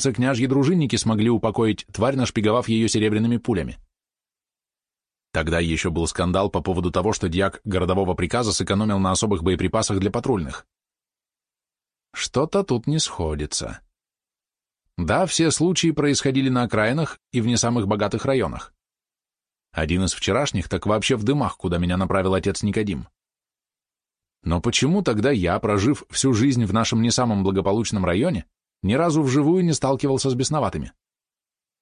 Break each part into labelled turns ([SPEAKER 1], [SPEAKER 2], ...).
[SPEAKER 1] княжьи дружинники смогли упокоить тварь, нашпиговав ее серебряными пулями. Тогда еще был скандал по поводу того, что дьяк городового приказа сэкономил на особых боеприпасах для патрульных. Что-то тут не сходится. Да, все случаи происходили на окраинах и в не самых богатых районах. Один из вчерашних так вообще в дымах, куда меня направил отец Никодим. Но почему тогда я, прожив всю жизнь в нашем не самом благополучном районе, ни разу вживую не сталкивался с бесноватыми?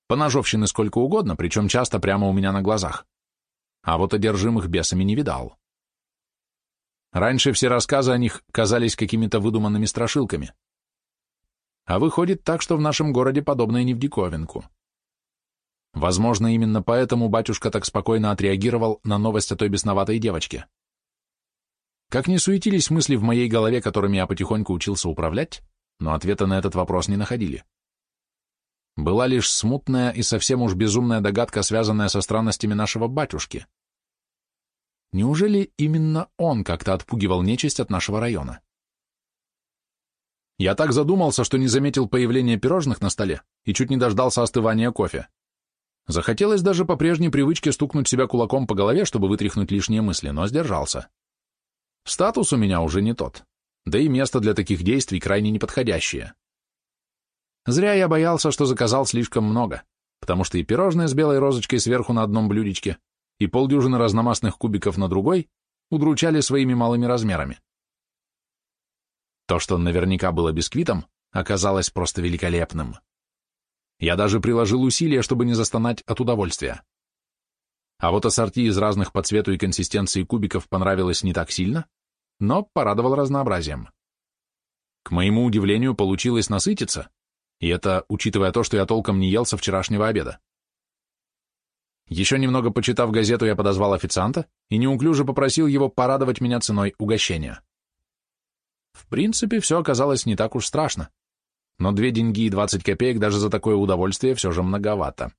[SPEAKER 1] Поножовщины сколько угодно, причем часто прямо у меня на глазах. А вот одержимых бесами не видал. Раньше все рассказы о них казались какими-то выдуманными страшилками. А выходит так, что в нашем городе подобное не в диковинку. Возможно, именно поэтому батюшка так спокойно отреагировал на новость о той бесноватой девочке. Как ни суетились мысли в моей голове, которыми я потихоньку учился управлять, но ответа на этот вопрос не находили. Была лишь смутная и совсем уж безумная догадка, связанная со странностями нашего батюшки. Неужели именно он как-то отпугивал нечисть от нашего района? Я так задумался, что не заметил появления пирожных на столе и чуть не дождался остывания кофе. Захотелось даже по прежней привычке стукнуть себя кулаком по голове, чтобы вытряхнуть лишние мысли, но сдержался. Статус у меня уже не тот, да и место для таких действий крайне неподходящее. Зря я боялся, что заказал слишком много, потому что и пирожное с белой розочкой сверху на одном блюдечке, и полдюжины разномастных кубиков на другой удручали своими малыми размерами. То, что наверняка было бисквитом, оказалось просто великолепным. Я даже приложил усилия, чтобы не застонать от удовольствия. А вот ассорти из разных по цвету и консистенции кубиков понравилось не так сильно, но порадовал разнообразием. К моему удивлению, получилось насытиться, и это учитывая то, что я толком не ел со вчерашнего обеда. Еще немного почитав газету, я подозвал официанта и неуклюже попросил его порадовать меня ценой угощения. В принципе, все оказалось не так уж страшно, но две деньги и двадцать копеек даже за такое удовольствие все же многовато.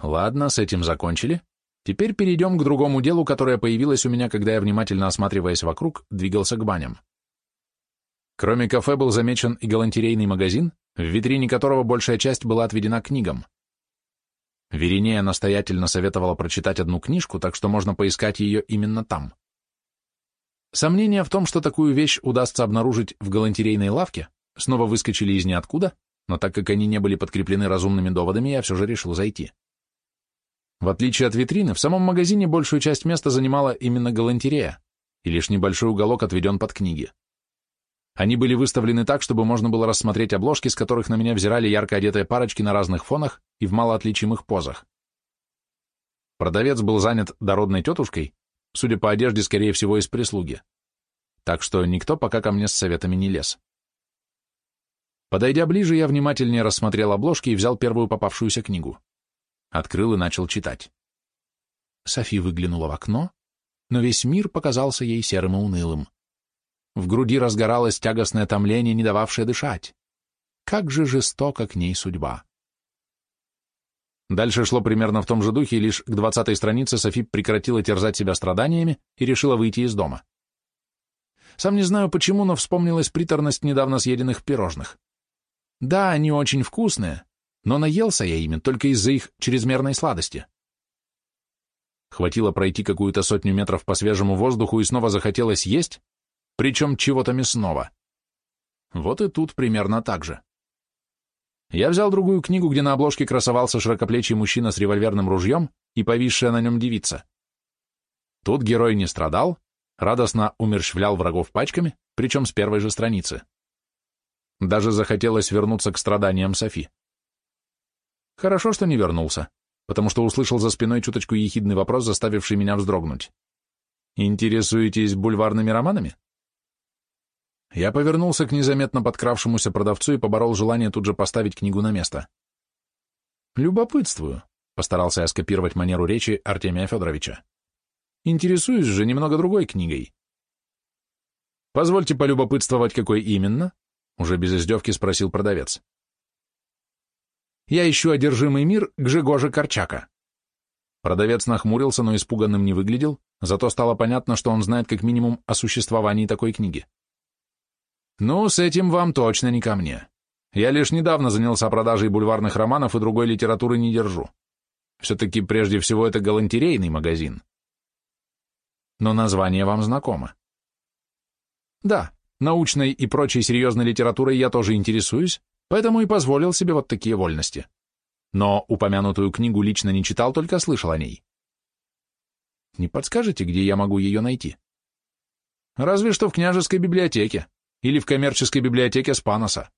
[SPEAKER 1] Ладно, с этим закончили. Теперь перейдем к другому делу, которое появилось у меня, когда я, внимательно осматриваясь вокруг, двигался к баням. Кроме кафе был замечен и галантерейный магазин, в витрине которого большая часть была отведена книгам. Веринея настоятельно советовала прочитать одну книжку, так что можно поискать ее именно там. Сомнения в том, что такую вещь удастся обнаружить в галантерейной лавке, снова выскочили из ниоткуда, но так как они не были подкреплены разумными доводами, я все же решил зайти. В отличие от витрины, в самом магазине большую часть места занимала именно галантерея, и лишь небольшой уголок отведен под книги. Они были выставлены так, чтобы можно было рассмотреть обложки, с которых на меня взирали ярко одетые парочки на разных фонах и в малоотличимых позах. Продавец был занят дородной тетушкой, судя по одежде, скорее всего, из прислуги. Так что никто пока ко мне с советами не лез. Подойдя ближе, я внимательнее рассмотрел обложки и взял первую попавшуюся книгу. Открыл и начал читать. Софи выглянула в окно, но весь мир показался ей серым и унылым. В груди разгоралось тягостное томление, не дававшее дышать. Как же жестоко к ней судьба. Дальше шло примерно в том же духе, лишь к двадцатой странице Софи прекратила терзать себя страданиями и решила выйти из дома. Сам не знаю почему, но вспомнилась приторность недавно съеденных пирожных. Да, они очень вкусные, но наелся я ими только из-за их чрезмерной сладости. Хватило пройти какую-то сотню метров по свежему воздуху и снова захотелось есть, причем чего-то мясного. Вот и тут примерно так же. Я взял другую книгу, где на обложке красовался широкоплечий мужчина с револьверным ружьем и повисшая на нем девица. Тут герой не страдал, радостно умерщвлял врагов пачками, причем с первой же страницы. Даже захотелось вернуться к страданиям Софи. Хорошо, что не вернулся, потому что услышал за спиной чуточку ехидный вопрос, заставивший меня вздрогнуть. «Интересуетесь бульварными романами?» Я повернулся к незаметно подкравшемуся продавцу и поборол желание тут же поставить книгу на место. «Любопытствую», — постарался я скопировать манеру речи Артемия Федоровича. «Интересуюсь же немного другой книгой». «Позвольте полюбопытствовать, какой именно?» — уже без издевки спросил продавец. Я ищу одержимый мир Гжегожа Корчака. Продавец нахмурился, но испуганным не выглядел, зато стало понятно, что он знает как минимум о существовании такой книги. Ну, с этим вам точно не ко мне. Я лишь недавно занялся продажей бульварных романов и другой литературы не держу. Все-таки прежде всего это галантерейный магазин. Но название вам знакомо. Да, научной и прочей серьезной литературой я тоже интересуюсь, поэтому и позволил себе вот такие вольности. Но упомянутую книгу лично не читал, только слышал о ней. Не подскажете, где я могу ее найти? Разве что в княжеской библиотеке или в коммерческой библиотеке Спаноса.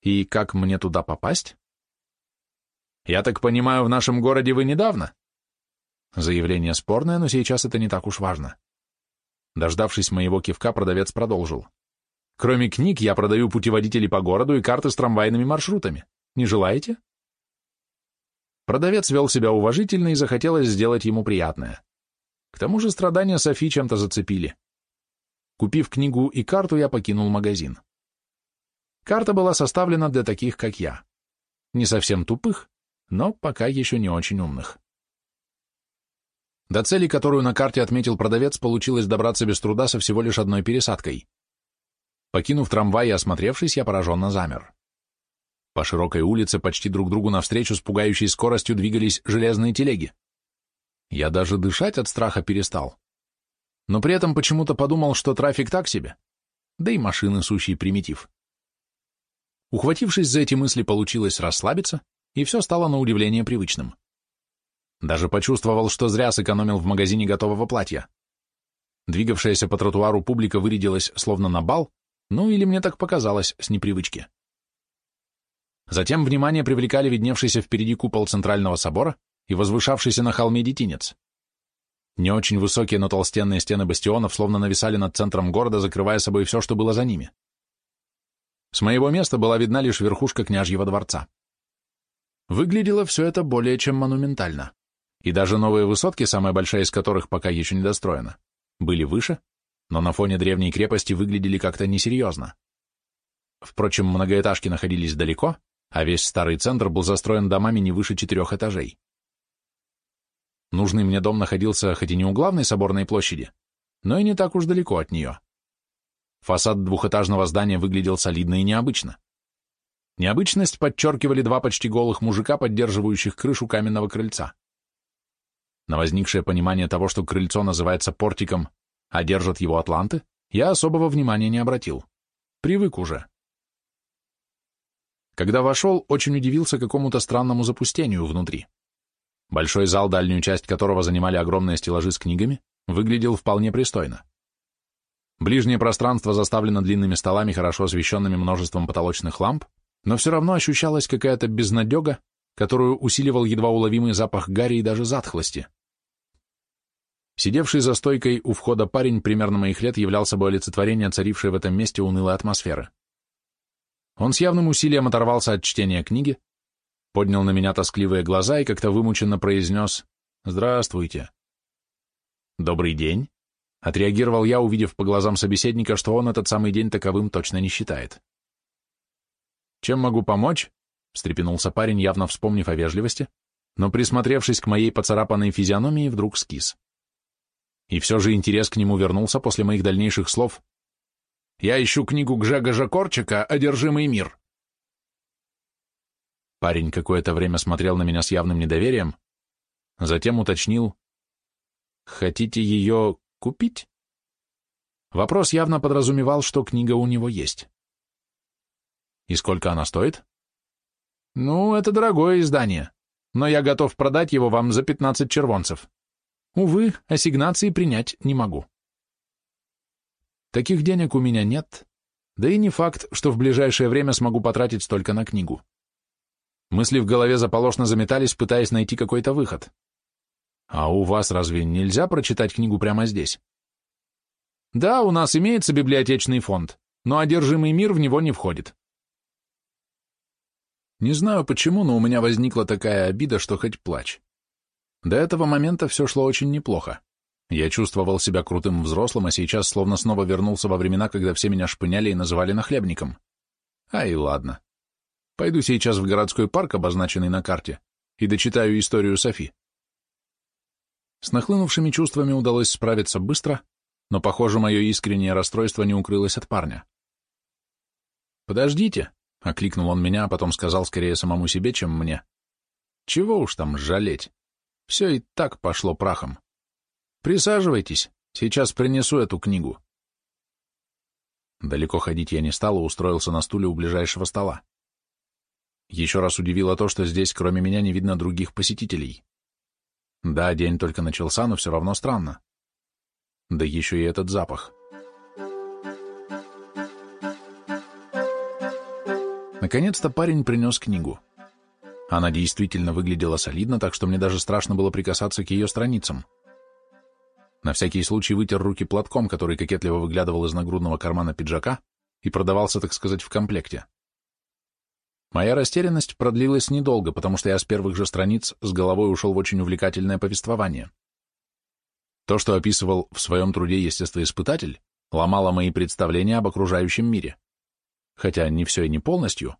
[SPEAKER 1] И как мне туда попасть? Я так понимаю, в нашем городе вы недавно? Заявление спорное, но сейчас это не так уж важно. Дождавшись моего кивка, продавец продолжил. Кроме книг, я продаю путеводители по городу и карты с трамвайными маршрутами. Не желаете? Продавец вел себя уважительно и захотелось сделать ему приятное. К тому же страдания Софи чем-то зацепили. Купив книгу и карту, я покинул магазин. Карта была составлена для таких, как я. Не совсем тупых, но пока еще не очень умных. До цели, которую на карте отметил продавец, получилось добраться без труда со всего лишь одной пересадкой. Покинув трамвай и осмотревшись, я пораженно замер. По широкой улице почти друг другу навстречу с пугающей скоростью двигались железные телеги. Я даже дышать от страха перестал но при этом почему-то подумал, что трафик так себе, да и машины сущий примитив. Ухватившись за эти мысли, получилось расслабиться, и все стало на удивление привычным. Даже почувствовал, что зря сэкономил в магазине готового платья. Двигавшаяся по тротуару публика вырядилась словно на бал, ну или мне так показалось с непривычки. Затем внимание привлекали видневшийся впереди купол Центрального собора и возвышавшийся на холме детинец. Не очень высокие, но толстенные стены бастионов словно нависали над центром города, закрывая собой все, что было за ними. С моего места была видна лишь верхушка княжьего дворца. Выглядело все это более чем монументально. И даже новые высотки, самая большая из которых пока еще не достроена, были выше, но на фоне древней крепости выглядели как-то несерьезно. Впрочем, многоэтажки находились далеко, а весь старый центр был застроен домами не выше четырех этажей. Нужный мне дом находился хоть и не у главной соборной площади, но и не так уж далеко от нее. Фасад двухэтажного здания выглядел солидно и необычно. Необычность подчеркивали два почти голых мужика, поддерживающих крышу каменного крыльца. На возникшее понимание того, что крыльцо называется портиком, а держат его атланты, я особого внимания не обратил. Привык уже. Когда вошел, очень удивился какому-то странному запустению внутри. Большой зал, дальнюю часть которого занимали огромные стеллажи с книгами, выглядел вполне пристойно. Ближнее пространство заставлено длинными столами, хорошо освещенными множеством потолочных ламп, но все равно ощущалась какая-то безнадега, которую усиливал едва уловимый запах гари и даже затхлости. Сидевший за стойкой у входа парень примерно моих лет являл собой олицетворение царившей в этом месте унылой атмосферы. Он с явным усилием оторвался от чтения книги, поднял на меня тоскливые глаза и как-то вымученно произнес «Здравствуйте». «Добрый день», — отреагировал я, увидев по глазам собеседника, что он этот самый день таковым точно не считает. «Чем могу помочь?» — встрепенулся парень, явно вспомнив о вежливости, но, присмотревшись к моей поцарапанной физиономии, вдруг скис. И все же интерес к нему вернулся после моих дальнейших слов. «Я ищу книгу Гжега Жакорчика «Одержимый мир». Парень какое-то время смотрел на меня с явным недоверием, затем уточнил, «Хотите ее купить?» Вопрос явно подразумевал, что книга у него есть. «И сколько она стоит?» «Ну, это дорогое издание, но я готов продать его вам за 15 червонцев. Увы, ассигнации принять не могу». Таких денег у меня нет, да и не факт, что в ближайшее время смогу потратить столько на книгу. Мысли в голове заполошно заметались, пытаясь найти какой-то выход. А у вас разве нельзя прочитать книгу прямо здесь? Да, у нас имеется библиотечный фонд, но одержимый мир в него не входит. Не знаю почему, но у меня возникла такая обида, что хоть плачь. До этого момента все шло очень неплохо. Я чувствовал себя крутым взрослым, а сейчас словно снова вернулся во времена, когда все меня шпыняли и называли нахлебником. Ай, ладно. Пойду сейчас в городской парк, обозначенный на карте, и дочитаю историю Софи. С нахлынувшими чувствами удалось справиться быстро, но, похоже, мое искреннее расстройство не укрылось от парня. «Подождите», — окликнул он меня, а потом сказал скорее самому себе, чем мне. «Чего уж там жалеть? Все и так пошло прахом. Присаживайтесь, сейчас принесу эту книгу». Далеко ходить я не стал и устроился на стуле у ближайшего стола. Еще раз удивило то, что здесь кроме меня не видно других посетителей. Да, день только начался, но все равно странно. Да еще и этот запах. Наконец-то парень принес книгу. Она действительно выглядела солидно, так что мне даже страшно было прикасаться к ее страницам. На всякий случай вытер руки платком, который кокетливо выглядывал из нагрудного кармана пиджака и продавался, так сказать, в комплекте. Моя растерянность продлилась недолго, потому что я с первых же страниц с головой ушел в очень увлекательное повествование. То, что описывал в своем труде естествоиспытатель, ломало мои представления об окружающем мире. Хотя не все и не полностью,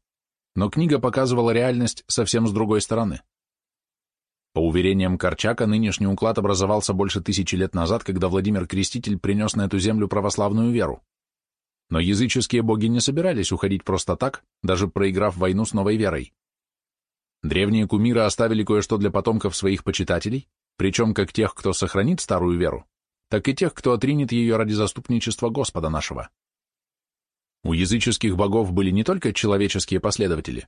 [SPEAKER 1] но книга показывала реальность совсем с другой стороны. По уверениям Корчака, нынешний уклад образовался больше тысячи лет назад, когда Владимир Креститель принес на эту землю православную веру. Но языческие боги не собирались уходить просто так, даже проиграв войну с новой верой. Древние кумиры оставили кое-что для потомков своих почитателей, причем как тех, кто сохранит старую веру, так и тех, кто отринет ее ради заступничества Господа нашего. У языческих богов были не только человеческие последователи,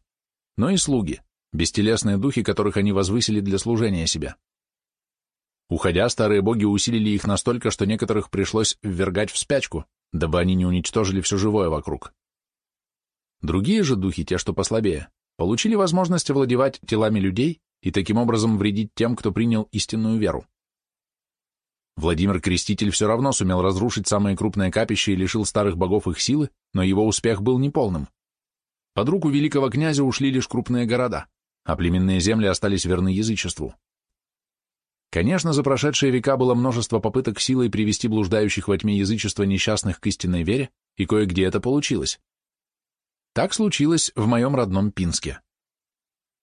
[SPEAKER 1] но и слуги, бестелесные духи, которых они возвысили для служения себя. Уходя, старые боги усилили их настолько, что некоторых пришлось ввергать в спячку, дабы они не уничтожили все живое вокруг. Другие же духи, те, что послабее, получили возможность овладевать телами людей и таким образом вредить тем, кто принял истинную веру. Владимир Креститель все равно сумел разрушить самые крупные капища и лишил старых богов их силы, но его успех был неполным. Под руку великого князя ушли лишь крупные города а племенные земли остались верны язычеству. Конечно, за прошедшие века было множество попыток силой привести блуждающих во тьме язычества несчастных к истинной вере, и кое-где это получилось. Так случилось в моем родном Пинске.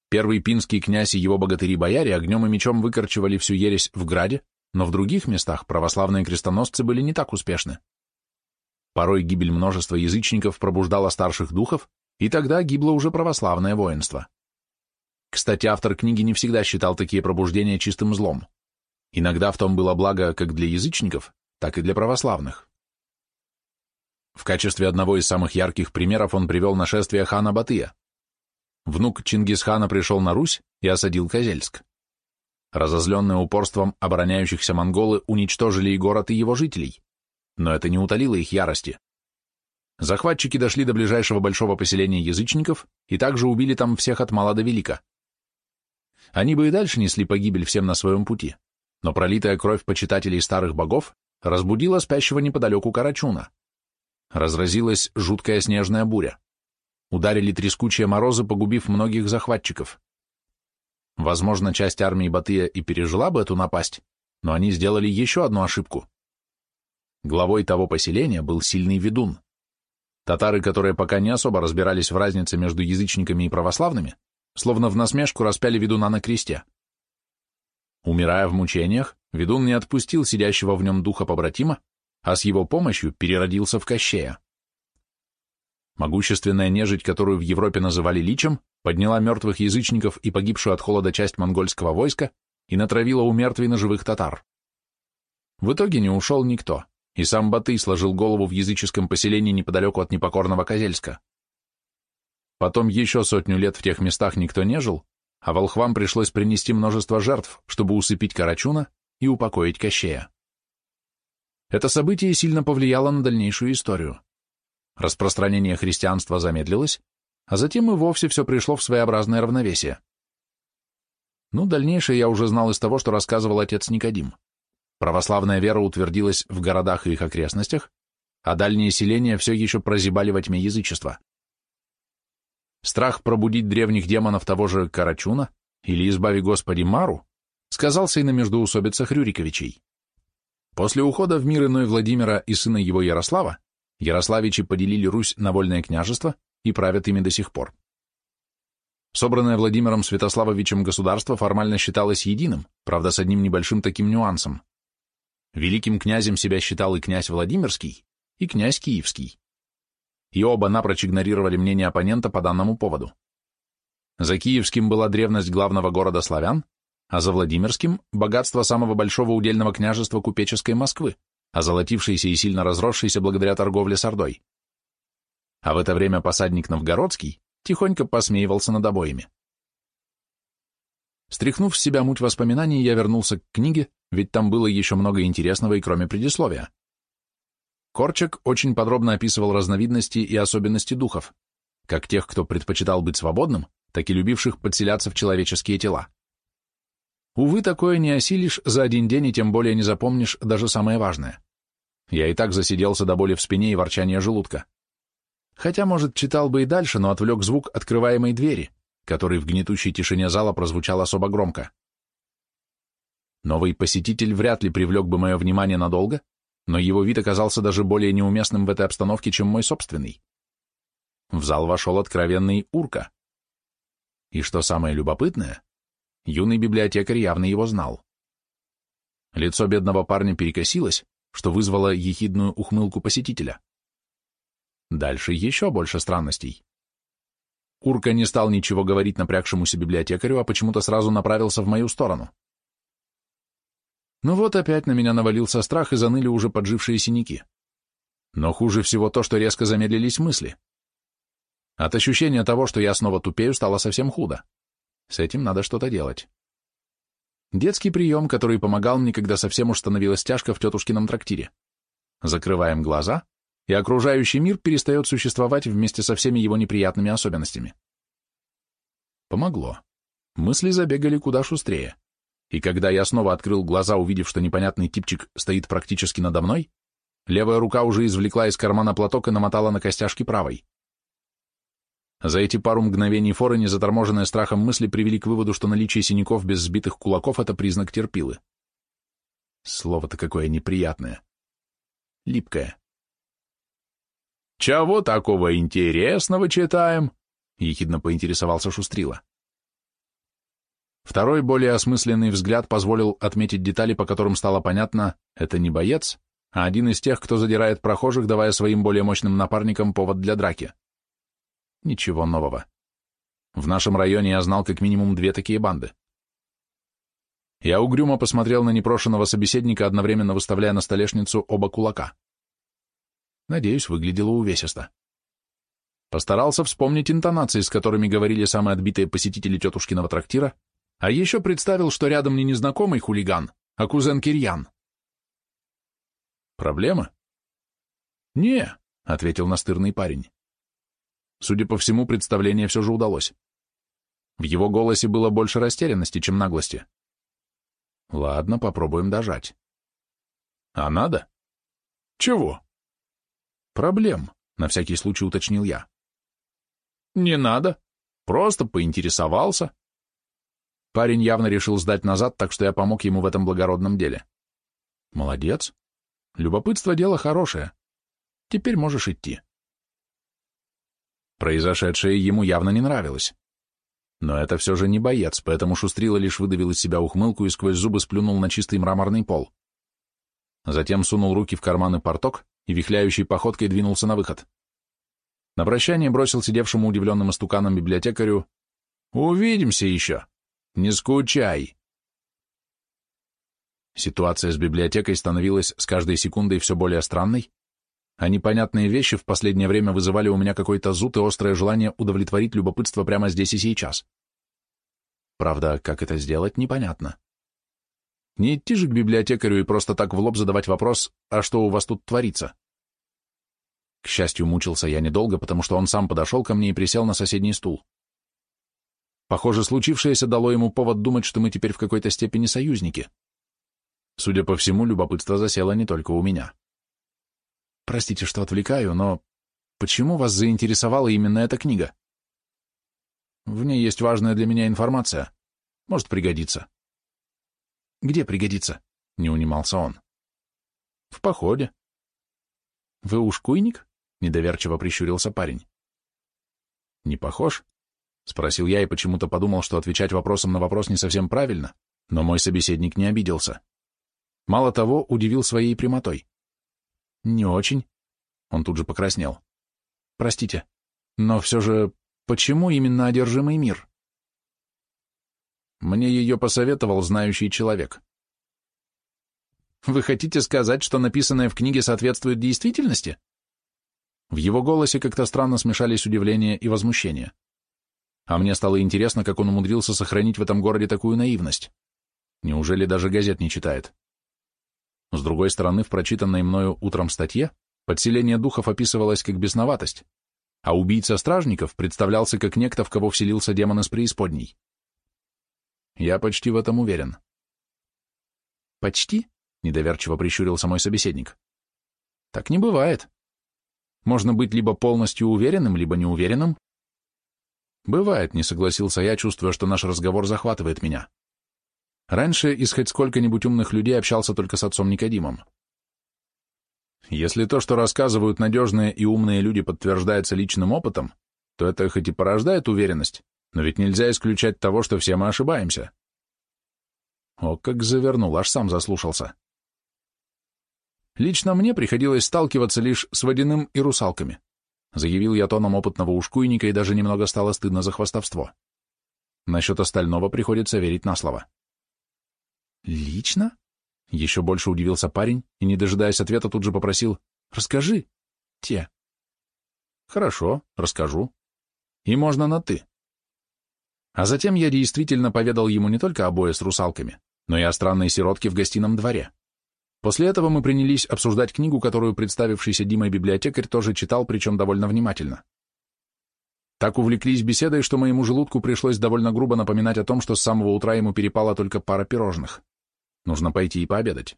[SPEAKER 1] Первый пинский князь и его богатыри-бояре огнем и мечом выкорчевали всю ересь в граде, но в других местах православные крестоносцы были не так успешны. Порой гибель множества язычников пробуждала старших духов, и тогда гибло уже православное воинство. Кстати, автор книги не всегда считал такие пробуждения чистым злом. Иногда в том было благо как для язычников, так и для православных. В качестве одного из самых ярких примеров он привел нашествие хана Батыя. Внук Чингисхана пришел на Русь и осадил Козельск. Разозленные упорством обороняющихся монголы уничтожили и город, и его жителей, но это не утолило их ярости. Захватчики дошли до ближайшего большого поселения язычников и также убили там всех от мала до велика. Они бы и дальше несли погибель всем на своем пути, но пролитая кровь почитателей старых богов разбудила спящего неподалеку Карачуна. Разразилась жуткая снежная буря. Ударили трескучие морозы, погубив многих захватчиков. Возможно, часть армии Батыя и пережила бы эту напасть, но они сделали еще одну ошибку. Главой того поселения был сильный ведун. Татары, которые пока не особо разбирались в разнице между язычниками и православными, словно в насмешку распяли ведуна на кресте. Умирая в мучениях, ведун не отпустил сидящего в нем духа побратима, а с его помощью переродился в Кощея. Могущественная нежить, которую в Европе называли личем, подняла мертвых язычников и погибшую от холода часть монгольского войска и натравила у мертвей на живых татар. В итоге не ушел никто, и сам Батый сложил голову в языческом поселении неподалеку от непокорного Козельска. Потом еще сотню лет в тех местах никто не жил, а волхвам пришлось принести множество жертв, чтобы усыпить Карачуна и упокоить Кощея. Это событие сильно повлияло на дальнейшую историю. Распространение христианства замедлилось, а затем и вовсе все пришло в своеобразное равновесие. Ну, дальнейшее я уже знал из того, что рассказывал отец Никодим. Православная вера утвердилась в городах и их окрестностях, а дальние селения все еще прозябали во тьме язычества. Страх пробудить древних демонов того же Карачуна или, избави Господи, Мару, сказался и на междоусобицах Рюриковичей. После ухода в мир иной Владимира и сына его Ярослава, Ярославичи поделили Русь на вольное княжество и правят ими до сих пор. Собранное Владимиром Святославовичем государство формально считалось единым, правда, с одним небольшим таким нюансом. Великим князем себя считал и князь Владимирский, и князь Киевский. и оба напрочь игнорировали мнение оппонента по данному поводу. За Киевским была древность главного города славян, а за Владимирским – богатство самого большого удельного княжества купеческой Москвы, озолотившейся и сильно разросшейся благодаря торговле с Ордой. А в это время посадник Новгородский тихонько посмеивался над обоими. Стряхнув с себя муть воспоминаний, я вернулся к книге, ведь там было еще много интересного и кроме предисловия. Корчак очень подробно описывал разновидности и особенности духов, как тех, кто предпочитал быть свободным, так и любивших подселяться в человеческие тела. Увы, такое не осилишь за один день и тем более не запомнишь даже самое важное. Я и так засиделся до боли в спине и ворчания желудка. Хотя, может, читал бы и дальше, но отвлек звук открываемой двери, который в гнетущей тишине зала прозвучал особо громко. Новый посетитель вряд ли привлек бы мое внимание надолго, но его вид оказался даже более неуместным в этой обстановке, чем мой собственный. В зал вошел откровенный урка. И что самое любопытное, юный библиотекарь явно его знал. Лицо бедного парня перекосилось, что вызвало ехидную ухмылку посетителя. Дальше еще больше странностей. Урка не стал ничего говорить напрягшемуся библиотекарю, а почему-то сразу направился в мою сторону. Ну вот опять на меня навалился страх и заныли уже поджившие синяки. Но хуже всего то, что резко замедлились мысли. От ощущения того, что я снова тупею, стало совсем худо. С этим надо что-то делать. Детский прием, который помогал мне, когда совсем уж становилось тяжко в тетушкином трактире. Закрываем глаза, и окружающий мир перестает существовать вместе со всеми его неприятными особенностями. Помогло. Мысли забегали куда шустрее. И когда я снова открыл глаза, увидев, что непонятный типчик стоит практически надо мной, левая рука уже извлекла из кармана платок и намотала на костяшки правой. За эти пару мгновений форы, незаторможенные страхом мысли, привели к выводу, что наличие синяков без сбитых кулаков — это признак терпилы. Слово-то какое неприятное. Липкое. «Чего такого интересного читаем?» — ехидно поинтересовался Шустрила. Второй, более осмысленный взгляд позволил отметить детали, по которым стало понятно, это не боец, а один из тех, кто задирает прохожих, давая своим более мощным напарникам повод для драки. Ничего нового. В нашем районе я знал как минимум две такие банды. Я угрюмо посмотрел на непрошенного собеседника, одновременно выставляя на столешницу оба кулака. Надеюсь, выглядело увесисто. Постарался вспомнить интонации, с которыми говорили самые отбитые посетители тетушкиного трактира, а еще представил, что рядом не незнакомый хулиган, а кузен Кирьян. Проблема? «Не», — ответил настырный парень. Судя по всему, представление все же удалось. В его голосе было больше растерянности, чем наглости. Ладно, попробуем дожать. А надо? Чего? Проблем, на всякий случай уточнил я. Не надо. Просто поинтересовался. Парень явно решил сдать назад, так что я помог ему в этом благородном деле. Молодец. Любопытство — дело хорошее. Теперь можешь идти. Произошедшее ему явно не нравилось. Но это все же не боец, поэтому Шустрила лишь выдавил из себя ухмылку и сквозь зубы сплюнул на чистый мраморный пол. Затем сунул руки в карманы порток и вихляющей походкой двинулся на выход. На прощание бросил сидевшему удивленным истуканом библиотекарю «Увидимся еще! Не скучай!» Ситуация с библиотекой становилась с каждой секундой все более странной, а непонятные вещи в последнее время вызывали у меня какой-то зуд и острое желание удовлетворить любопытство прямо здесь и сейчас. Правда, как это сделать, непонятно. Не идти же к библиотекарю и просто так в лоб задавать вопрос, а что у вас тут творится? К счастью, мучился я недолго, потому что он сам подошел ко мне и присел на соседний стул. Похоже, случившееся дало ему повод думать, что мы теперь в какой-то степени союзники. Судя по всему, любопытство засело не только у меня. Простите, что отвлекаю, но почему вас заинтересовала именно эта книга? В ней есть важная для меня информация. Может пригодиться. Где пригодится? Не унимался он. В походе. Вы ушкуйник? Недоверчиво прищурился парень. Не похож? Спросил я и почему-то подумал, что отвечать вопросом на вопрос не совсем правильно, но мой собеседник не обиделся. Мало того, удивил своей прямотой. Не очень. Он тут же покраснел. простите, но все же, почему именно одержимый мир? Мне ее посоветовал знающий человек. Вы хотите сказать, что написанное в книге соответствует действительности? В его голосе как-то странно смешались удивление и возмущение. А мне стало интересно, как он умудрился сохранить в этом городе такую наивность. Неужели даже газет не читает? С другой стороны, в прочитанной мною утром статье подселение духов описывалось как бесноватость, а убийца стражников представлялся как некто, в кого вселился демон из преисподней. Я почти в этом уверен. Почти? Недоверчиво прищурился мой собеседник. Так не бывает. Можно быть либо полностью уверенным, либо неуверенным. Бывает, не согласился я, чувствуя, что наш разговор захватывает меня. Раньше из хоть сколько-нибудь умных людей общался только с отцом Никодимом. Если то, что рассказывают надежные и умные люди, подтверждается личным опытом, то это хоть и порождает уверенность, но ведь нельзя исключать того, что все мы ошибаемся. О, как завернул, аж сам заслушался. Лично мне приходилось сталкиваться лишь с водяным и русалками. Заявил я тоном опытного ушкуйника и даже немного стало стыдно за хвастовство. Насчет остального приходится верить на слово. «Лично?» Еще больше удивился парень и, не дожидаясь ответа, тут же попросил «Расскажи, те». «Хорошо, расскажу. И можно на «ты». А затем я действительно поведал ему не только о бое с русалками, но и о странной сиротке в гостином дворе. После этого мы принялись обсуждать книгу, которую представившийся Димой библиотекарь тоже читал, причем довольно внимательно. Так увлеклись беседой, что моему желудку пришлось довольно грубо напоминать о том, что с самого утра ему перепала только пара пирожных. Нужно пойти и пообедать.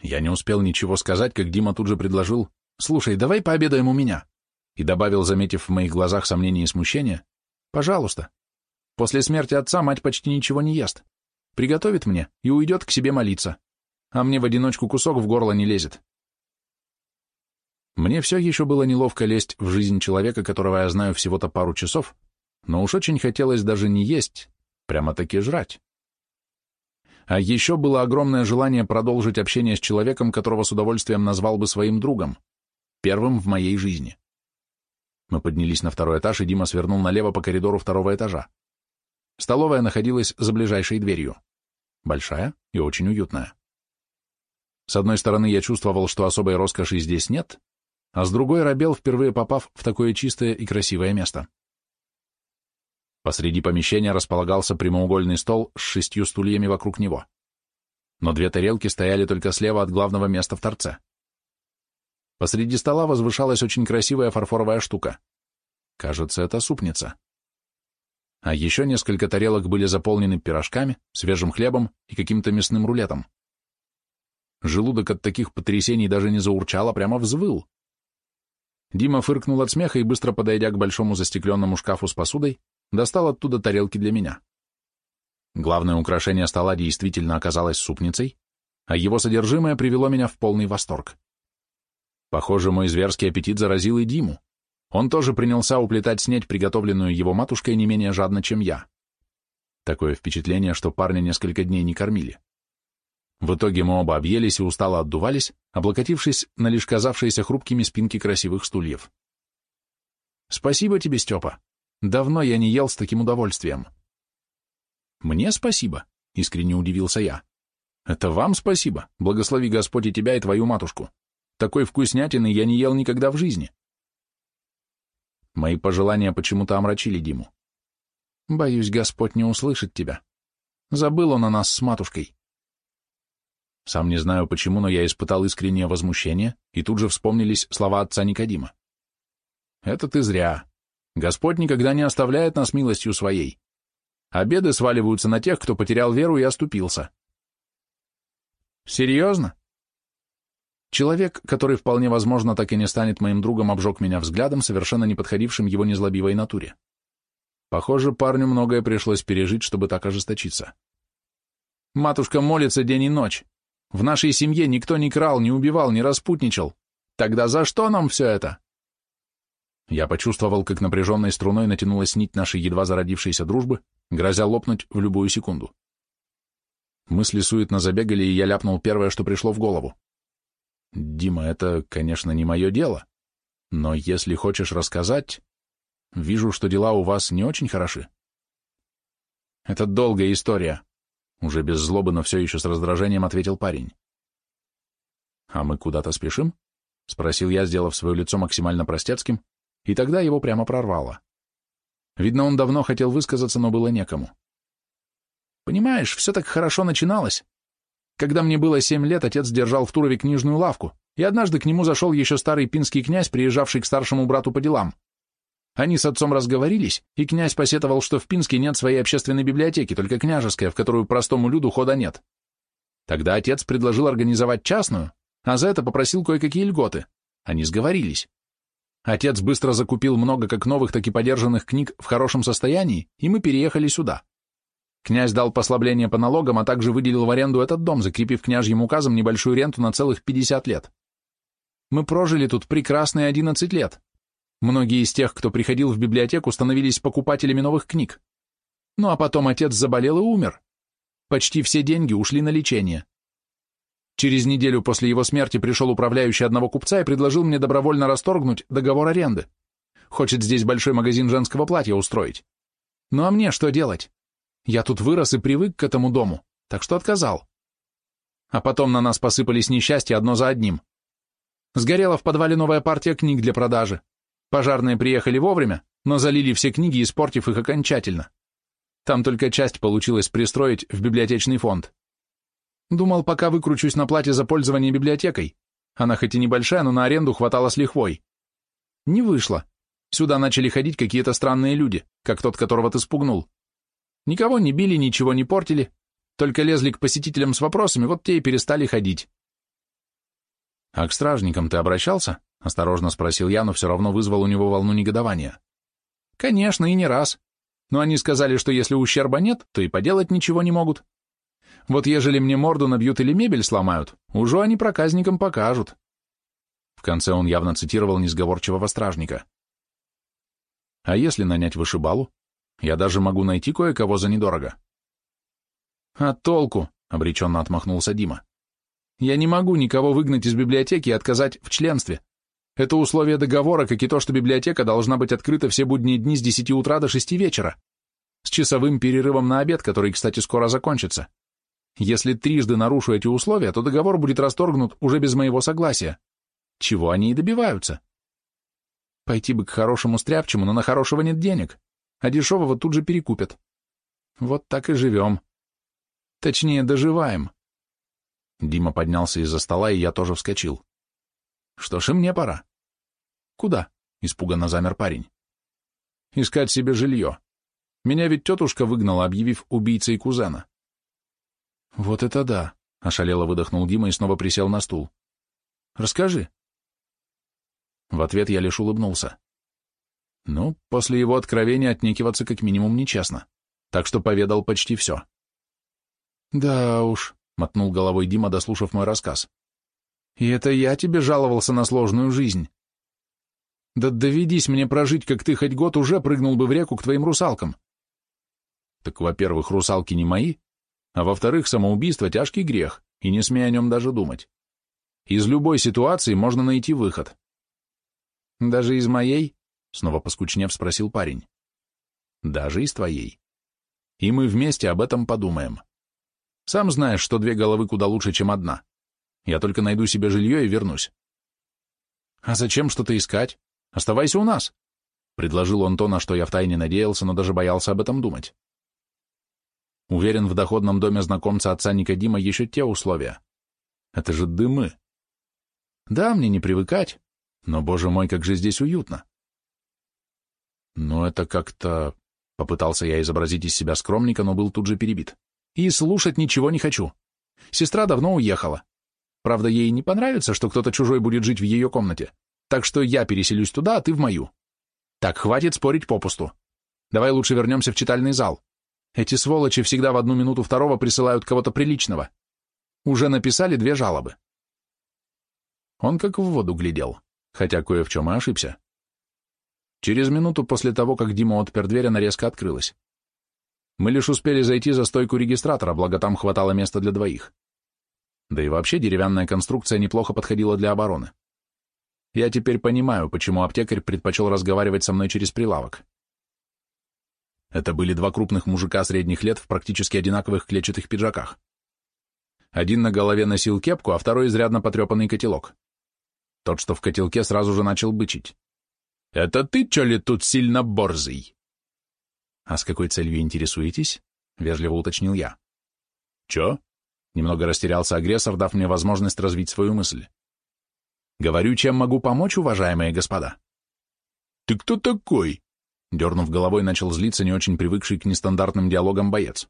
[SPEAKER 1] Я не успел ничего сказать, как Дима тут же предложил «Слушай, давай пообедаем у меня» и добавил, заметив в моих глазах сомнение и смущение «Пожалуйста. После смерти отца мать почти ничего не ест. Приготовит мне и уйдет к себе молиться. А мне в одиночку кусок в горло не лезет». Мне все еще было неловко лезть в жизнь человека, которого я знаю всего-то пару часов, но уж очень хотелось даже не есть, прямо-таки жрать. А еще было огромное желание продолжить общение с человеком, которого с удовольствием назвал бы своим другом, первым в моей жизни. Мы поднялись на второй этаж, и Дима свернул налево по коридору второго этажа. Столовая находилась за ближайшей дверью. Большая и очень уютная. С одной стороны, я чувствовал, что особой роскоши здесь нет, а с другой робел, впервые попав в такое чистое и красивое место. Посреди помещения располагался прямоугольный стол с шестью стульями вокруг него. Но две тарелки стояли только слева от главного места в торце. Посреди стола возвышалась очень красивая фарфоровая штука. Кажется, это супница. А еще несколько тарелок были заполнены пирожками, свежим хлебом и каким-то мясным рулетом. Желудок от таких потрясений даже не заурчал, а прямо взвыл. Дима фыркнул от смеха и, быстро подойдя к большому застекленному шкафу с посудой, достал оттуда тарелки для меня. Главное украшение стола действительно оказалось супницей, а его содержимое привело меня в полный восторг. Похоже, мой зверский аппетит заразил и Диму. Он тоже принялся уплетать снеть, приготовленную его матушкой, не менее жадно, чем я. Такое впечатление, что парня несколько дней не кормили. В итоге мы оба объелись и устало отдувались, облокотившись на лишь казавшиеся хрупкими спинки красивых стульев. «Спасибо тебе, Степа», Давно я не ел с таким удовольствием. Мне спасибо, искренне удивился я. Это вам спасибо, благослови Господь и тебя, и твою матушку. Такой вкуснятины я не ел никогда в жизни. Мои пожелания почему-то омрачили Диму. Боюсь, Господь не услышит тебя. Забыл он о нас с матушкой. Сам не знаю почему, но я испытал искреннее возмущение, и тут же вспомнились слова отца Никодима. Это ты зря. Господь никогда не оставляет нас милостью своей. Обеды сваливаются на тех, кто потерял веру и оступился. Серьезно? Человек, который вполне возможно так и не станет моим другом, обжег меня взглядом, совершенно не подходившим его незлобивой натуре. Похоже, парню многое пришлось пережить, чтобы так ожесточиться. Матушка молится день и ночь. В нашей семье никто не крал, не убивал, не распутничал. Тогда за что нам все это? Я почувствовал, как напряженной струной натянулась нить нашей едва зародившейся дружбы, грозя лопнуть в любую секунду. Мысли суетно забегали, и я ляпнул первое, что пришло в голову. «Дима, это, конечно, не мое дело. Но если хочешь рассказать, вижу, что дела у вас не очень хороши. Это долгая история. Уже без злобы, но все еще с раздражением ответил парень. А мы куда-то спешим? Спросил я, сделав свое лицо максимально простецким, и тогда его прямо прорвало. Видно, он давно хотел высказаться, но было некому. Понимаешь, все так хорошо начиналось. Когда мне было семь лет, отец держал в Турове книжную лавку, и однажды к нему зашел еще старый пинский князь, приезжавший к старшему брату по делам. Они с отцом разговорились, и князь посетовал, что в Пинске нет своей общественной библиотеки, только княжеская, в которую простому люду хода нет. Тогда отец предложил организовать частную, а за это попросил кое-какие льготы. Они сговорились. Отец быстро закупил много как новых, так и подержанных книг в хорошем состоянии, и мы переехали сюда. Князь дал послабление по налогам, а также выделил в аренду этот дом, закрепив княжьим указом небольшую ренту на целых 50 лет. Мы прожили тут прекрасные 11 лет. Многие из тех, кто приходил в библиотеку, становились покупателями новых книг. Ну а потом отец заболел и умер. Почти все деньги ушли на лечение. Через неделю после его смерти пришел управляющий одного купца и предложил мне добровольно расторгнуть договор аренды. Хочет здесь большой магазин женского платья устроить. Ну а мне что делать? Я тут вырос и привык к этому дому, так что отказал. А потом на нас посыпались несчастья одно за одним. Сгорела в подвале новая партия книг для продажи. Пожарные приехали вовремя, но залили все книги, испортив их окончательно. Там только часть получилось пристроить в библиотечный фонд. Думал, пока выкручусь на плате за пользование библиотекой. Она хоть и небольшая, но на аренду хватало с лихвой. Не вышло. Сюда начали ходить какие-то странные люди, как тот, которого ты спугнул. Никого не били, ничего не портили, только лезли к посетителям с вопросами, вот те и перестали ходить. «А к стражникам ты обращался?» — осторожно спросил я, но все равно вызвал у него волну негодования. «Конечно, и не раз. Но они сказали, что если ущерба нет, то и поделать ничего не могут. Вот ежели мне морду набьют или мебель сломают, уже они проказникам покажут. В конце он явно цитировал несговорчивого стражника. А если нанять вышибалу? Я даже могу найти кое-кого за недорого. А толку? Обреченно отмахнулся Дима. Я не могу никого выгнать из библиотеки и отказать в членстве. Это условие договора, как и то, что библиотека должна быть открыта все будние дни с 10 утра до 6 вечера, с часовым перерывом на обед, который, кстати, скоро закончится. Если трижды нарушу эти условия, то договор будет расторгнут уже без моего согласия. Чего они и добиваются. Пойти бы к хорошему стряпчему, но на хорошего нет денег, а дешевого тут же перекупят. Вот так и живем. Точнее, доживаем. Дима поднялся из-за стола, и я тоже вскочил. Что ж, и мне пора. Куда? Испуганно замер парень. Искать себе жилье. Меня ведь тетушка выгнала, объявив убийцей кузена. «Вот это да!» — ошалело выдохнул Дима и снова присел на стул. «Расскажи». В ответ я лишь улыбнулся. Ну, после его откровения отнекиваться как минимум нечестно, так что поведал почти все. «Да уж», — мотнул головой Дима, дослушав мой рассказ. «И это я тебе жаловался на сложную жизнь. Да доведись мне прожить, как ты хоть год уже прыгнул бы в реку к твоим русалкам». «Так, во-первых, русалки не мои, а во-вторых, самоубийство – тяжкий грех, и не смей о нем даже думать. Из любой ситуации можно найти выход. Даже из моей? Снова поскучнев спросил парень. Даже из твоей. И мы вместе об этом подумаем. Сам знаешь, что две головы куда лучше, чем одна. Я только найду себе жилье и вернусь. А зачем что-то искать? Оставайся у нас. Предложил он то, на что я втайне надеялся, но даже боялся об этом думать. Уверен, в доходном доме знакомца отца Никодима еще те условия. Это же дымы. Да, мне не привыкать, но, боже мой, как же здесь уютно. Но это как-то... Попытался я изобразить из себя скромника, но был тут же перебит. И слушать ничего не хочу. Сестра давно уехала. Правда, ей не понравится, что кто-то чужой будет жить в ее комнате. Так что я переселюсь туда, а ты в мою. Так, хватит спорить попусту. Давай лучше вернемся в читальный зал. Эти сволочи всегда в одну минуту второго присылают кого-то приличного. Уже написали две жалобы. Он как в воду глядел, хотя кое в чем и ошибся. Через минуту после того, как Дима отпер дверь, она резко открылась. Мы лишь успели зайти за стойку регистратора, благо там хватало места для двоих. Да и вообще деревянная конструкция неплохо подходила для обороны. Я теперь понимаю, почему аптекарь предпочел разговаривать со мной через прилавок. Это были два крупных мужика средних лет в практически одинаковых клетчатых пиджаках. Один на голове носил кепку, а второй изрядно потрепанный котелок. Тот, что в котелке, сразу же начал бычить. «Это ты, чё ли, тут сильно борзый?» «А с какой целью интересуетесь?» — вежливо уточнил я. «Чё?» — немного растерялся агрессор, дав мне возможность развить свою мысль. «Говорю, чем могу помочь, уважаемые господа?» «Ты кто такой?» Дернув головой, начал злиться не очень привыкший к нестандартным диалогам боец.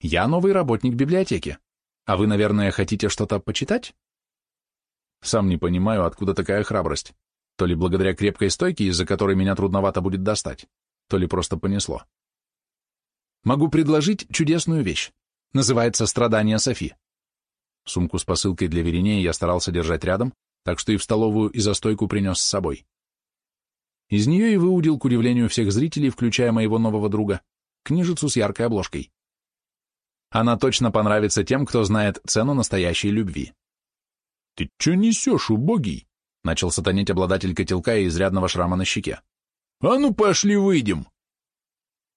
[SPEAKER 1] «Я новый работник библиотеки. А вы, наверное, хотите что-то почитать?» Сам не понимаю, откуда такая храбрость. То ли благодаря крепкой стойке, из-за которой меня трудновато будет достать, то ли просто понесло. Могу предложить чудесную вещь. Называется «Страдания Софи». Сумку с посылкой для Веринея я старался держать рядом, так что и в столовую и за стойку принес с собой. Из нее и выудил, к удивлению всех зрителей, включая моего нового друга, книжицу с яркой обложкой. Она точно понравится тем, кто знает цену настоящей любви. «Ты что несешь, убогий?» — начал сатанить обладатель котелка и изрядного шрама на щеке. «А ну, пошли выйдем!»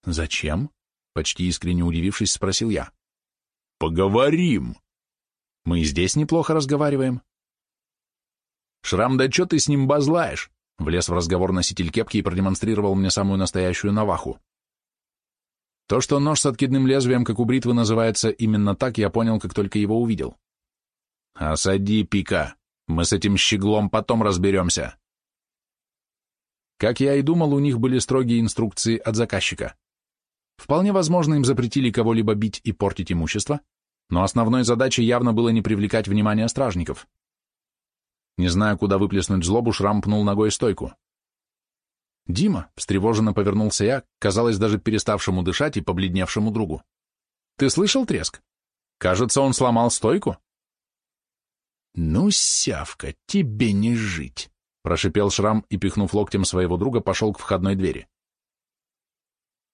[SPEAKER 1] «Зачем?» — почти искренне удивившись, спросил я. «Поговорим!» «Мы здесь неплохо разговариваем». «Шрам, да что ты с ним базлаешь?» Влез в разговор носитель кепки и продемонстрировал мне самую настоящую наваху. То, что нож с откидным лезвием, как у бритвы, называется именно так, я понял, как только его увидел. «Осади, Пика, мы с этим щеглом потом разберемся». Как я и думал, у них были строгие инструкции от заказчика. Вполне возможно, им запретили кого-либо бить и портить имущество, но основной задачей явно было не привлекать внимание стражников. Не зная, куда выплеснуть злобу, Шрам пнул ногой стойку. «Дима», — встревоженно повернулся я, казалось, даже переставшему дышать и побледневшему другу. «Ты слышал треск? Кажется, он сломал стойку». «Ну, сявка, тебе не жить», — прошипел Шрам и, пихнув локтем своего друга, пошел к входной двери.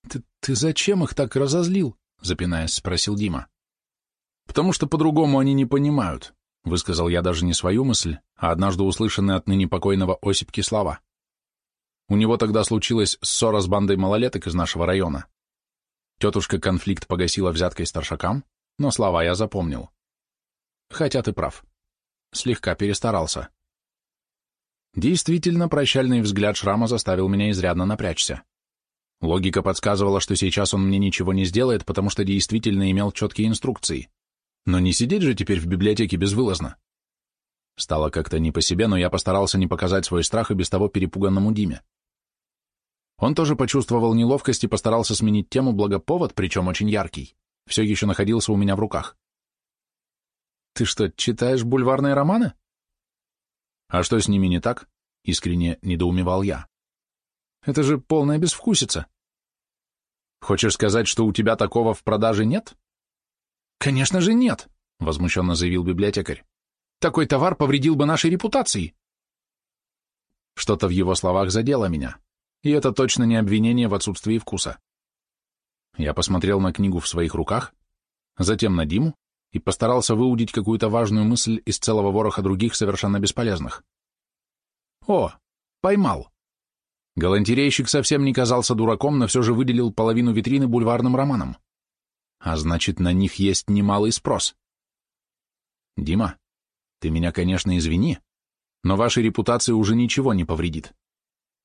[SPEAKER 1] «Ты, ты зачем их так разозлил?» — запинаясь, спросил Дима. «Потому что по-другому они не понимают», — высказал я даже не свою мысль, а однажды услышанные от ныне покойного Осипки слова. У него тогда случилась ссора с бандой малолеток из нашего района. Тетушка конфликт погасила взяткой старшакам, но слова я запомнил. Хотя ты прав. Слегка перестарался. Действительно, прощальный взгляд Шрама заставил меня изрядно напрячься. Логика подсказывала, что сейчас он мне ничего не сделает, потому что действительно имел четкие инструкции. Но не сидеть же теперь в библиотеке безвылазно. Стало как-то не по себе, но я постарался не показать свой страх и без того перепуганному Диме. Он тоже почувствовал неловкость и постарался сменить тему, благо повод, причем очень яркий, все еще находился у меня в руках. «Ты что, читаешь бульварные романы?» «А что с ними не так?» — искренне недоумевал я. «Это же полная безвкусица». «Хочешь сказать, что у тебя такого в продаже нет?» «Конечно же нет», — возмущенно заявил библиотекарь. «Такой товар повредил бы нашей репутации». Что-то в его словах задело меня, и это точно не обвинение в отсутствии вкуса. Я посмотрел на книгу в своих руках, затем на Диму и постарался выудить какую-то важную мысль из целого вороха других совершенно бесполезных. О, поймал. Галантерейщик совсем не казался дураком, но все же выделил половину витрины бульварным романам а значит, на них есть немалый спрос. Дима, ты меня, конечно, извини, но вашей репутации уже ничего не повредит.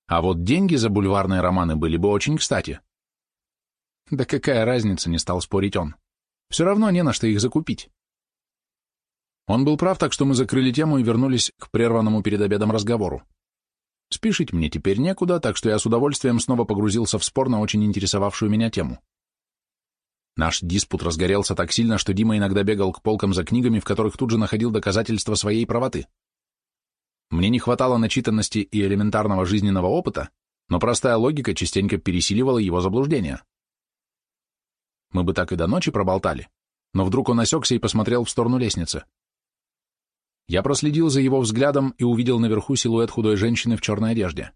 [SPEAKER 1] А вот деньги за бульварные романы были бы очень кстати. Да какая разница, не стал спорить он. Все равно не на что их закупить. Он был прав, так что мы закрыли тему и вернулись к прерванному перед обедом разговору. Спешить мне теперь некуда, так что я с удовольствием снова погрузился в спор на очень интересовавшую меня тему. Наш диспут разгорелся так сильно, что Дима иногда бегал к полкам за книгами, в которых тут же находил доказательства своей правоты. Мне не хватало начитанности и элементарного жизненного опыта, но простая логика частенько пересиливала его заблуждения. Мы бы так и до ночи проболтали, но вдруг он осекся и посмотрел в сторону лестницы. Я проследил за его взглядом и увидел наверху силуэт худой женщины в черной одежде.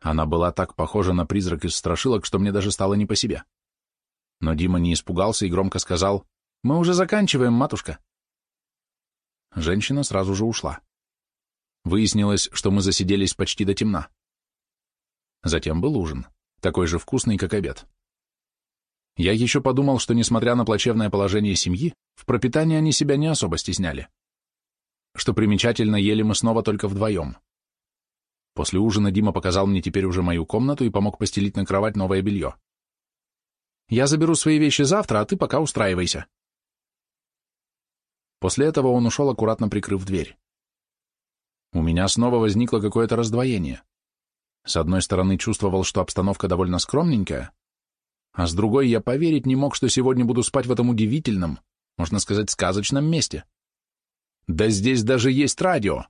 [SPEAKER 1] Она была так похожа на призрак из страшилок, что мне даже стало не по себе. Но Дима не испугался и громко сказал, «Мы уже заканчиваем, матушка». Женщина сразу же ушла. Выяснилось, что мы засиделись почти до темна. Затем был ужин, такой же вкусный, как обед. Я еще подумал, что, несмотря на плачевное положение семьи, в пропитании они себя не особо стесняли. Что примечательно, ели мы снова только вдвоем. После ужина Дима показал мне теперь уже мою комнату и помог постелить на кровать новое белье. «Я заберу свои вещи завтра, а ты пока устраивайся». После этого он ушел, аккуратно прикрыв дверь. У меня снова возникло какое-то раздвоение. С одной стороны, чувствовал, что обстановка довольно скромненькая, а с другой я поверить не мог, что сегодня буду спать в этом удивительном, можно сказать, сказочном месте. Да здесь даже есть радио.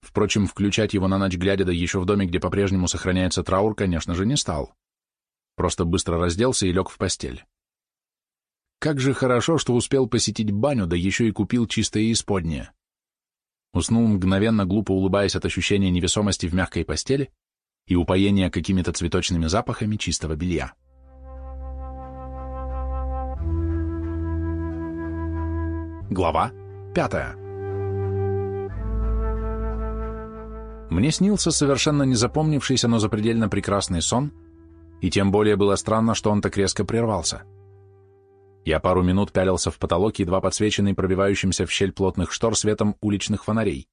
[SPEAKER 1] Впрочем, включать его на ночь глядя, да еще в доме, где по-прежнему сохраняется траур, конечно же, не стал. Просто быстро разделся и лег в постель. Как же хорошо, что успел посетить баню, да еще и купил чистое исподнее. Уснул мгновенно, глупо улыбаясь от ощущения невесомости в мягкой постели и упоения какими-то цветочными запахами чистого белья. Глава пятая Мне снился совершенно незапомнившийся, но запредельно прекрасный сон, и тем более было странно, что он так резко прервался. Я пару минут пялился в потолок, едва подсвеченный пробивающимся в щель плотных штор светом уличных фонарей.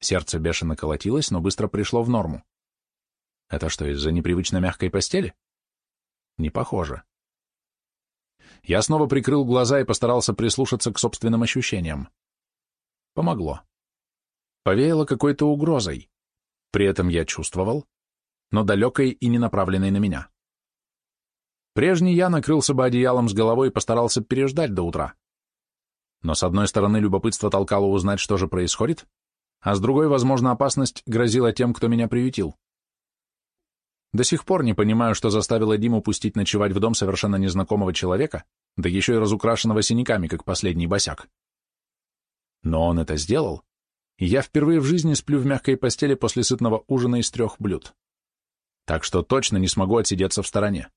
[SPEAKER 1] Сердце бешено колотилось, но быстро пришло в норму. Это что, из-за непривычно мягкой постели? Не похоже. Я снова прикрыл глаза и постарался прислушаться к собственным ощущениям. Помогло повеяло какой-то угрозой. При этом я чувствовал, но далекой и не направленной на меня. Прежний я накрылся бы одеялом с головой и постарался переждать до утра. Но с одной стороны любопытство толкало узнать, что же происходит, а с другой, возможно, опасность грозила тем, кто меня приютил. До сих пор не понимаю, что заставило Диму пустить ночевать в дом совершенно незнакомого человека, да еще и разукрашенного синяками, как последний босяк. Но он это сделал, я впервые в жизни сплю в мягкой постели после сытного ужина из трех блюд. Так что точно не смогу отсидеться в стороне.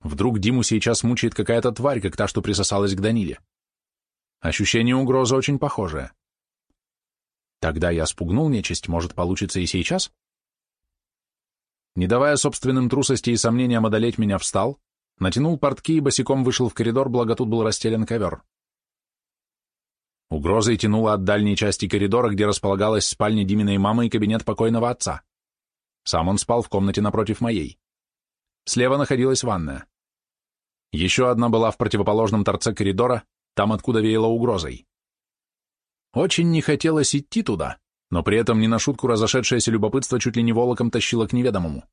[SPEAKER 1] Вдруг Диму сейчас мучает какая-то тварь, как та, что присосалась к Даниле. Ощущение угрозы очень похожее. Тогда я спугнул нечисть, может, получится и сейчас? Не давая собственным трусости и сомнениям одолеть меня, встал, натянул портки и босиком вышел в коридор, благо тут был расстелен ковер. Угрозой тянуло от дальней части коридора, где располагалась спальня Диминой мамы и кабинет покойного отца. Сам он спал в комнате напротив моей. Слева находилась ванная. Еще одна была в противоположном торце коридора, там, откуда веяло угрозой. Очень не хотелось идти туда, но при этом не на шутку разошедшееся любопытство чуть ли не волоком тащило к неведомому.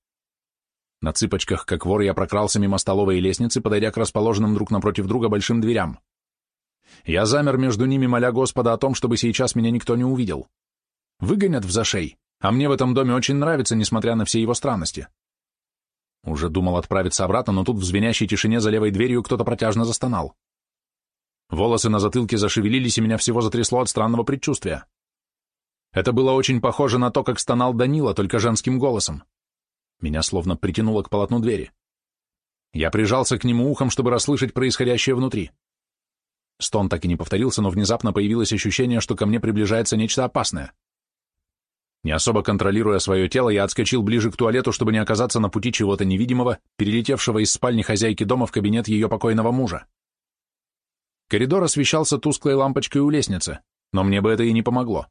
[SPEAKER 1] На цыпочках, как вор, я прокрался мимо столовой лестницы, подойдя к расположенным друг напротив друга большим дверям. Я замер между ними, моля Господа о том, чтобы сейчас меня никто не увидел. Выгонят в зашей, а мне в этом доме очень нравится, несмотря на все его странности. Уже думал отправиться обратно, но тут в звенящей тишине за левой дверью кто-то протяжно застонал. Волосы на затылке зашевелились, и меня всего затрясло от странного предчувствия. Это было очень похоже на то, как стонал Данила, только женским голосом. Меня словно притянуло к полотну двери. Я прижался к нему ухом, чтобы расслышать происходящее внутри. Стон так и не повторился, но внезапно появилось ощущение, что ко мне приближается нечто опасное. Не особо контролируя свое тело, я отскочил ближе к туалету, чтобы не оказаться на пути чего-то невидимого, перелетевшего из спальни хозяйки дома в кабинет ее покойного мужа. Коридор освещался тусклой лампочкой у лестницы, но мне бы это и не помогло.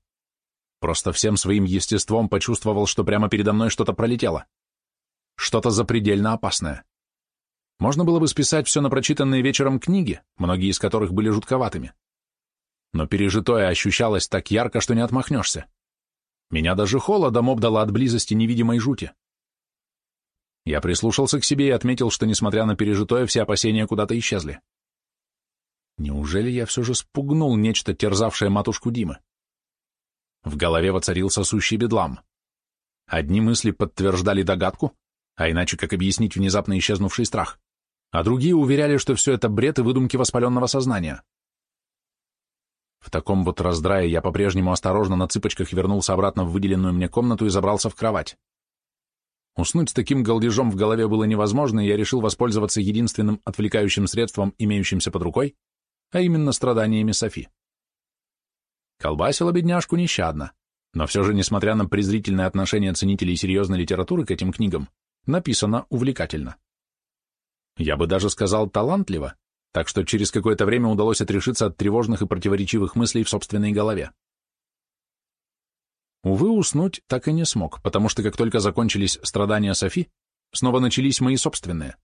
[SPEAKER 1] Просто всем своим естеством почувствовал, что прямо передо мной что-то пролетело. Что-то запредельно опасное. Можно было бы списать все на прочитанные вечером книги, многие из которых были жутковатыми. Но пережитое ощущалось так ярко, что не отмахнешься. Меня даже холодом обдало от близости невидимой жути. Я прислушался к себе и отметил, что, несмотря на пережитое, все опасения куда-то исчезли. Неужели я все же спугнул нечто, терзавшее матушку Димы? В голове воцарился сущий бедлам. Одни мысли подтверждали догадку, а иначе как объяснить внезапно исчезнувший страх? а другие уверяли, что все это бред и выдумки воспаленного сознания. В таком вот раздрае я по-прежнему осторожно на цыпочках вернулся обратно в выделенную мне комнату и забрался в кровать. Уснуть с таким голдежом в голове было невозможно, и я решил воспользоваться единственным отвлекающим средством, имеющимся под рукой, а именно страданиями Софи. Колбасила бедняжку нещадно, Но все же, несмотря на презрительное отношение ценителей серьезной литературы к этим книгам, написано увлекательно. Я бы даже сказал талантливо, так что через какое-то время удалось отрешиться от тревожных и противоречивых мыслей в собственной голове. Увы, уснуть так и не смог, потому что как только закончились страдания Софи, снова начались мои собственные.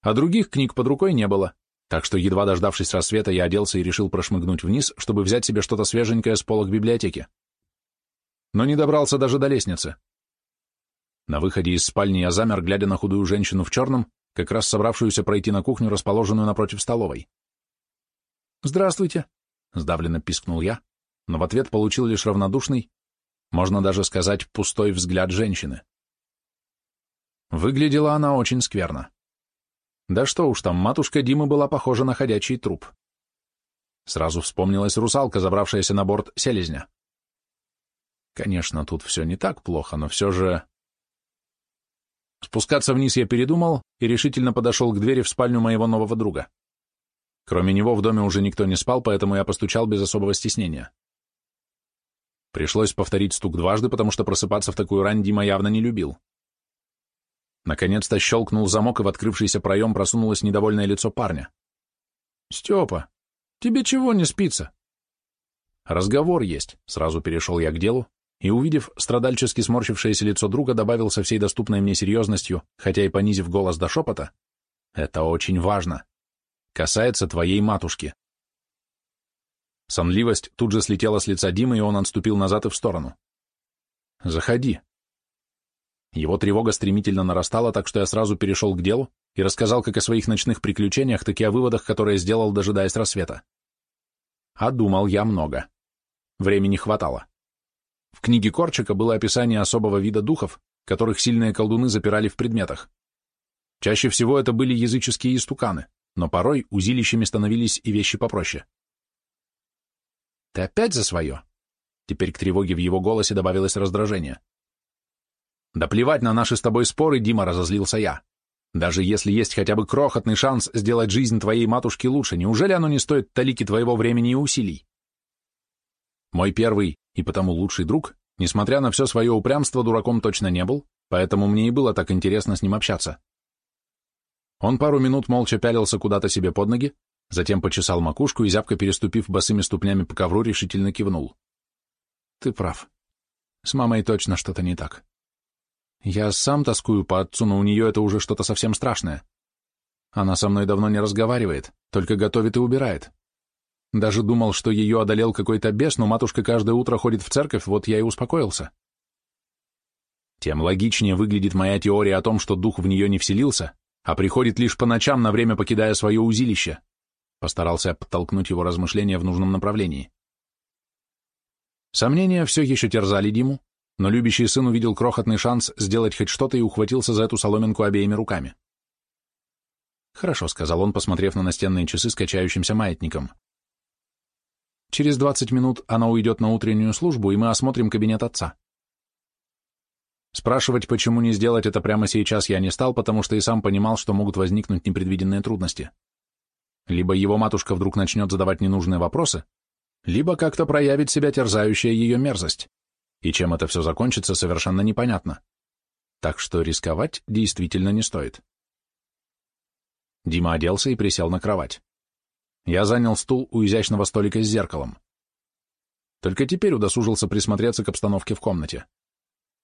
[SPEAKER 1] А других книг под рукой не было, так что, едва дождавшись рассвета, я оделся и решил прошмыгнуть вниз, чтобы взять себе что-то свеженькое с полок библиотеки. Но не добрался даже до лестницы. На выходе из спальни я замер, глядя на худую женщину в черном, как раз собравшуюся пройти на кухню, расположенную напротив столовой. «Здравствуйте», — сдавленно пискнул я, но в ответ получил лишь равнодушный, можно даже сказать, пустой взгляд женщины. Выглядела она очень скверно. Да что уж там, матушка Димы была похожа на ходячий труп. Сразу вспомнилась русалка, забравшаяся на борт селезня. Конечно, тут все не так плохо, но все же... Спускаться вниз я передумал и решительно подошел к двери в спальню моего нового друга. Кроме него в доме уже никто не спал, поэтому я постучал без особого стеснения. Пришлось повторить стук дважды, потому что просыпаться в такую рань Дима явно не любил. Наконец-то щелкнул замок, и в открывшийся проем просунулось недовольное лицо парня. «Степа, тебе чего не спится?» «Разговор есть», — сразу перешел я к делу, и, увидев страдальчески сморщившееся лицо друга, добавил со всей доступной мне серьезностью, хотя и понизив голос до шепота, «Это очень важно. Касается твоей матушки». Сонливость тут же слетела с лица Димы, и он отступил назад и в сторону. «Заходи», его тревога стремительно нарастала, так что я сразу перешел к делу и рассказал как о своих ночных приключениях, так и о выводах, которые сделал, дожидаясь рассвета. А думал я много. Времени хватало. В книге Корчика было описание особого вида духов, которых сильные колдуны запирали в предметах. Чаще всего это были языческие истуканы, но порой узилищами становились и вещи попроще. «Ты опять за свое?» Теперь к тревоге в его голосе добавилось раздражение. Да плевать на наши с тобой споры, Дима, разозлился я. Даже если есть хотя бы крохотный шанс сделать жизнь твоей матушки лучше, неужели оно не стоит талики твоего времени и усилий? Мой первый и потому лучший друг, несмотря на все свое упрямство, дураком точно не был, поэтому мне и было так интересно с ним общаться. Он пару минут молча пялился куда-то себе под ноги, затем почесал макушку и, зябко переступив босыми ступнями по ковру, решительно кивнул. Ты прав. С мамой точно что-то не так. Я сам тоскую по отцу, но у нее это уже что-то совсем страшное. Она со мной давно не разговаривает, только готовит и убирает. Даже думал, что ее одолел какой-то бес, но матушка каждое утро ходит в церковь, вот я и успокоился. Тем логичнее выглядит моя теория о том, что дух в нее не вселился, а приходит лишь по ночам, на время покидая свое узилище. Постарался подтолкнуть его размышления в нужном направлении. Сомнения все еще терзали Диму, но любящий сын увидел крохотный шанс сделать хоть что-то и ухватился за эту соломинку обеими руками. «Хорошо», — сказал он, посмотрев на настенные часы с качающимся маятником. «Через двадцать минут она уйдет на утреннюю службу, и мы осмотрим кабинет отца». Спрашивать, почему не сделать это прямо сейчас, я не стал, потому что и сам понимал, что могут возникнуть непредвиденные трудности. Либо его матушка вдруг начнет задавать ненужные вопросы, либо как-то проявит себя терзающая ее мерзость и чем это все закончится, совершенно непонятно. Так что рисковать действительно не стоит. Дима оделся и присел на кровать. Я занял стул у изящного столика с зеркалом. Только теперь удосужился присмотреться к обстановке в комнате.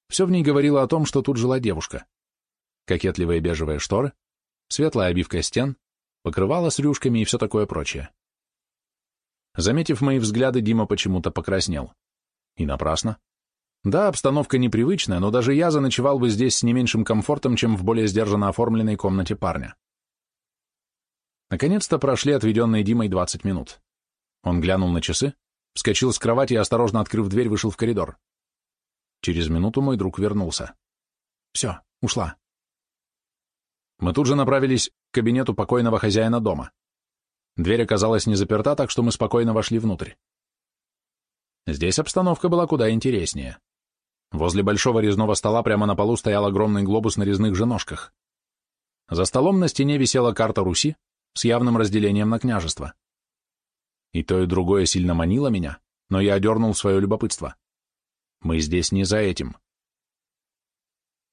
[SPEAKER 1] Все в ней говорило о том, что тут жила девушка. Кокетливые бежевые шторы, светлая обивка стен, покрывало с рюшками и все такое прочее. Заметив мои взгляды, Дима почему-то покраснел. И напрасно. Да, обстановка непривычная, но даже я заночевал бы здесь с не меньшим комфортом, чем в более сдержанно оформленной комнате парня. Наконец-то прошли отведенные Димой 20 минут. Он глянул на часы, вскочил с кровати и, осторожно открыв дверь, вышел в коридор. Через минуту мой друг вернулся. Все, ушла. Мы тут же направились к кабинету покойного хозяина дома. Дверь оказалась не заперта, так что мы спокойно вошли внутрь. Здесь обстановка была куда интереснее. Возле большого резного стола прямо на полу стоял огромный глобус на резных же ножках. За столом на стене висела карта Руси с явным разделением на княжество. И то, и другое сильно манило меня, но я одернул свое любопытство. Мы здесь не за этим.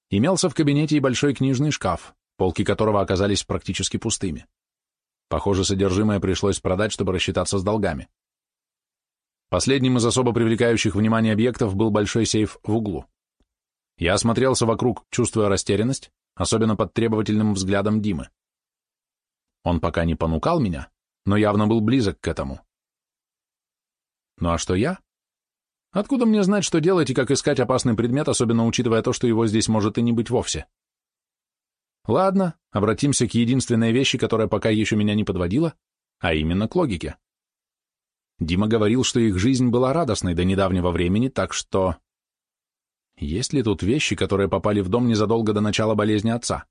[SPEAKER 1] Имелся в кабинете и большой книжный шкаф, полки которого оказались практически пустыми. Похоже, содержимое пришлось продать, чтобы рассчитаться с долгами. Последним из особо привлекающих внимание объектов был большой сейф в углу. Я осмотрелся вокруг, чувствуя растерянность, особенно под требовательным взглядом Димы. Он пока не понукал меня, но явно был близок к этому. Ну а что я? Откуда мне знать, что делать и как искать опасный предмет, особенно учитывая то, что его здесь может и не быть вовсе? Ладно, обратимся к единственной вещи, которая пока еще меня не подводила, а именно к логике. Дима говорил, что их жизнь была радостной до недавнего времени, так что... Есть ли тут вещи, которые попали в дом незадолго до начала болезни отца?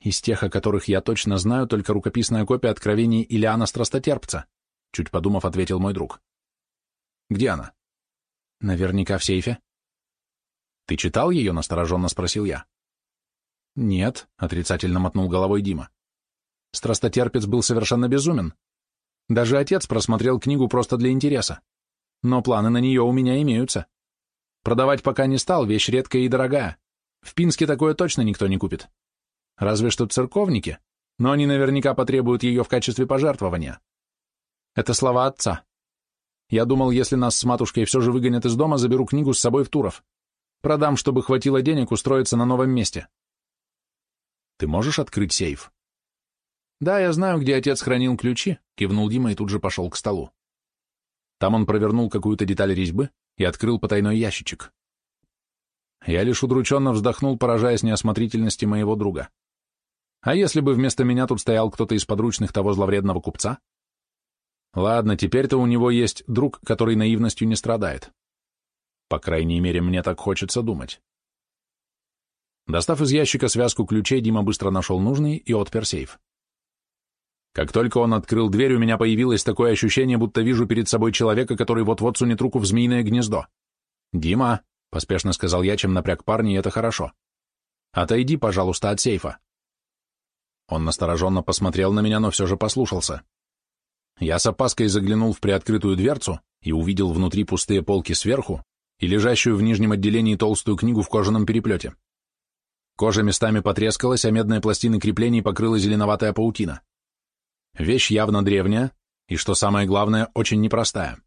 [SPEAKER 1] Из тех, о которых я точно знаю, только рукописная копия откровений Илиана Страстотерпца, чуть подумав, ответил мой друг. Где она? Наверняка в сейфе. Ты читал ее? Настороженно спросил я. Нет, отрицательно мотнул головой Дима. Страстотерпец был совершенно безумен. Даже отец просмотрел книгу просто для интереса. Но планы на нее у меня имеются. Продавать пока не стал, вещь редкая и дорогая. В Пинске такое точно никто не купит. Разве что церковники, но они наверняка потребуют ее в качестве пожертвования. Это слова отца. Я думал, если нас с матушкой все же выгонят из дома, заберу книгу с собой в Туров. Продам, чтобы хватило денег устроиться на новом месте. Ты можешь открыть сейф? Да, я знаю, где отец хранил ключи, кивнул Дима и тут же пошел к столу. Там он провернул какую-то деталь резьбы и открыл потайной ящичек. Я лишь удрученно вздохнул, поражаясь неосмотрительности моего друга. А если бы вместо меня тут стоял кто-то из подручных того зловредного купца? Ладно, теперь-то у него есть друг, который наивностью не страдает. По крайней мере, мне так хочется думать. Достав из ящика связку ключей, Дима быстро нашел нужный и отпер сейф. Как только он открыл дверь, у меня появилось такое ощущение, будто вижу перед собой человека, который вот-вот сунет руку в змеиное гнездо. «Дима», — поспешно сказал я, чем напряг парня, и это хорошо. «Отойди, пожалуйста, от сейфа». Он настороженно посмотрел на меня, но все же послушался. Я с опаской заглянул в приоткрытую дверцу и увидел внутри пустые полки сверху и лежащую в нижнем отделении толстую книгу в кожаном переплете. Кожа местами потрескалась, а медные пластины креплений покрыла зеленоватая паутина. Вещь явно древняя, и, что самое главное, очень непростая.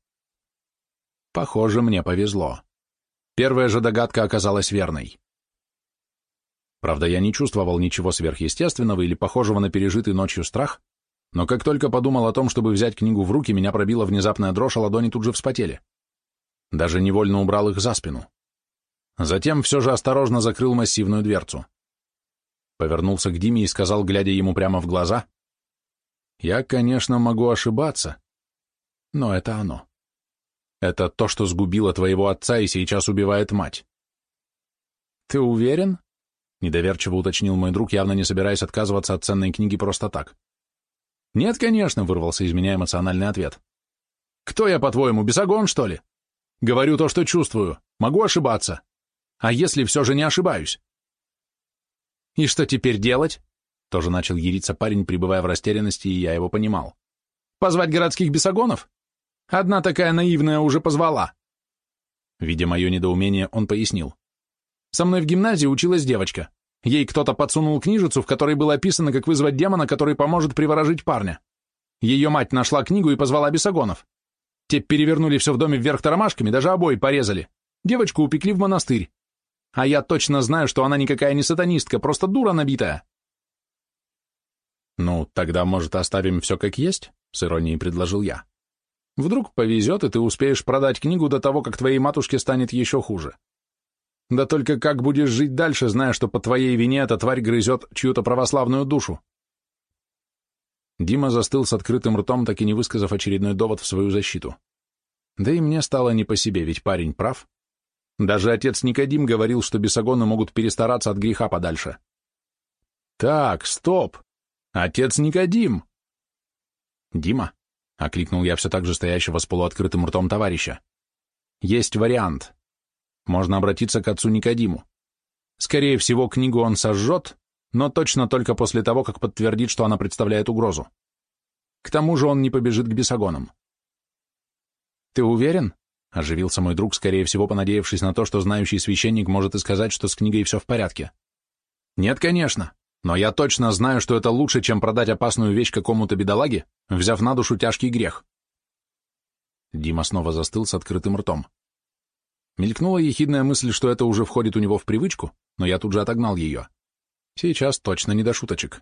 [SPEAKER 1] Похоже, мне повезло. Первая же догадка оказалась верной. Правда, я не чувствовал ничего сверхъестественного или похожего на пережитый ночью страх, но как только подумал о том, чтобы взять книгу в руки, меня пробила внезапная дрожь, а ладони тут же вспотели. Даже невольно убрал их за спину. Затем все же осторожно закрыл массивную дверцу. Повернулся к Диме и сказал, глядя ему прямо в глаза, «Я, конечно, могу ошибаться, но это оно. Это то, что сгубило твоего отца и сейчас убивает мать». «Ты уверен?» — недоверчиво уточнил мой друг, явно не собираясь отказываться от ценной книги просто так. «Нет, конечно», — вырвался из меня эмоциональный ответ. «Кто я, по-твоему, бесогон, что ли? Говорю то, что чувствую. Могу ошибаться. А если все же не ошибаюсь? И что теперь делать? Тоже начал яриться парень, пребывая в растерянности, и я его понимал. Позвать городских бесогонов? Одна такая наивная уже позвала. Видя мое недоумение, он пояснил. Со мной в гимназии училась девочка. Ей кто-то подсунул книжицу, в которой было описано, как вызвать демона, который поможет приворожить парня. Ее мать нашла книгу и позвала бесогонов. Те перевернули все в доме вверх тормашками, даже обои порезали. Девочку упекли в монастырь. А я точно знаю, что она никакая не сатанистка, просто дура набитая. Ну, тогда, может, оставим все как есть? С иронией предложил я. Вдруг повезет, и ты успеешь продать книгу до того, как твоей матушке станет еще хуже. Да только как будешь жить дальше, зная, что по твоей вине эта тварь грызет чью-то православную душу? Дима застыл с открытым ртом, так и не высказав очередной довод в свою защиту. Да и мне стало не по себе, ведь парень прав. Даже отец Никодим говорил, что бесогоны могут перестараться от греха подальше. Так, стоп! Отец Никодим! Дима, — окликнул я все так же стоящего с полуоткрытым ртом товарища. Есть вариант. Можно обратиться к отцу Никодиму. Скорее всего, книгу он сожжет, но точно только после того, как подтвердит, что она представляет угрозу. К тому же он не побежит к бесогонам. Ты уверен? Оживился мой друг, скорее всего, понадеявшись на то, что знающий священник может и сказать, что с книгой все в порядке. Нет, конечно, но я точно знаю, что это лучше, чем продать опасную вещь какому-то бедолаге, взяв на душу тяжкий грех. Дима снова застыл с открытым ртом. Мелькнула ехидная мысль, что это уже входит у него в привычку, но я тут же отогнал ее. Сейчас точно не до шуточек.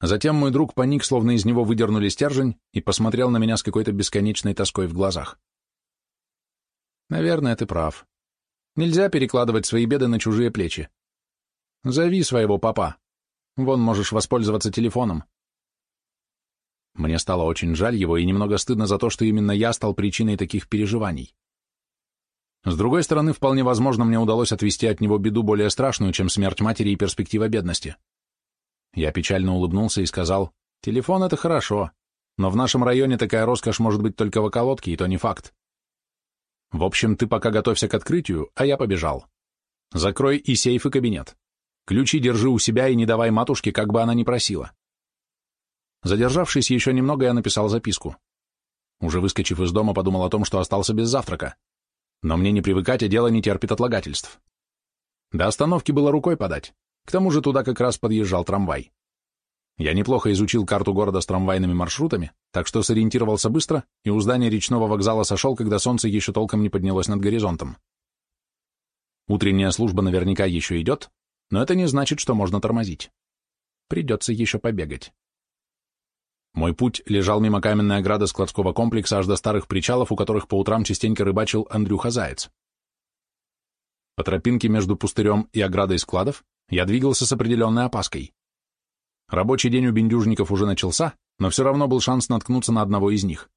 [SPEAKER 1] Затем мой друг паник, словно из него выдернули стержень, и посмотрел на меня с какой-то бесконечной тоской в глазах. Наверное, ты прав. Нельзя перекладывать свои беды на чужие плечи. Зови своего папа. Вон можешь воспользоваться телефоном. Мне стало очень жаль его и немного стыдно за то, что именно я стал причиной таких переживаний. С другой стороны, вполне возможно, мне удалось отвести от него беду более страшную, чем смерть матери и перспектива бедности. Я печально улыбнулся и сказал, «Телефон — это хорошо, но в нашем районе такая роскошь может быть только в околотке, и то не факт. В общем, ты пока готовься к открытию, а я побежал. Закрой и сейф, и кабинет. Ключи держи у себя и не давай матушке, как бы она ни просила». Задержавшись еще немного, я написал записку. Уже выскочив из дома, подумал о том, что остался без завтрака. Но мне не привыкать, а дело не терпит отлагательств. До остановки было рукой подать. К тому же туда как раз подъезжал трамвай. Я неплохо изучил карту города с трамвайными маршрутами, так что сориентировался быстро и у здания речного вокзала сошел, когда солнце еще толком не поднялось над горизонтом. Утренняя служба наверняка еще идет, но это не значит, что можно тормозить. Придется еще побегать. Мой путь лежал мимо каменной ограды складского комплекса аж до старых причалов, у которых по утрам частенько рыбачил Андрюха Заяц. По тропинке между пустырем и оградой складов я двигался с определенной опаской. Рабочий день у бендюжников уже начался, но все равно был шанс наткнуться на одного из них.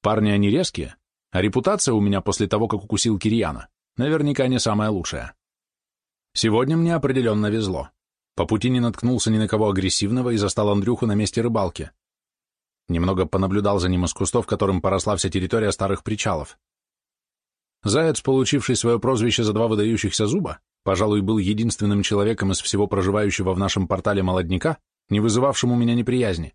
[SPEAKER 1] Парни они резкие, а репутация у меня после того, как укусил Кирьяна, наверняка не самая лучшая. Сегодня мне определенно везло. По пути не наткнулся ни на кого агрессивного и застал Андрюху на месте рыбалки. Немного понаблюдал за ним из кустов, которым поросла вся территория старых причалов. Заяц, получивший свое прозвище за два выдающихся зуба, пожалуй, был единственным человеком из всего проживающего в нашем портале молодняка, не вызывавшим у меня неприязни.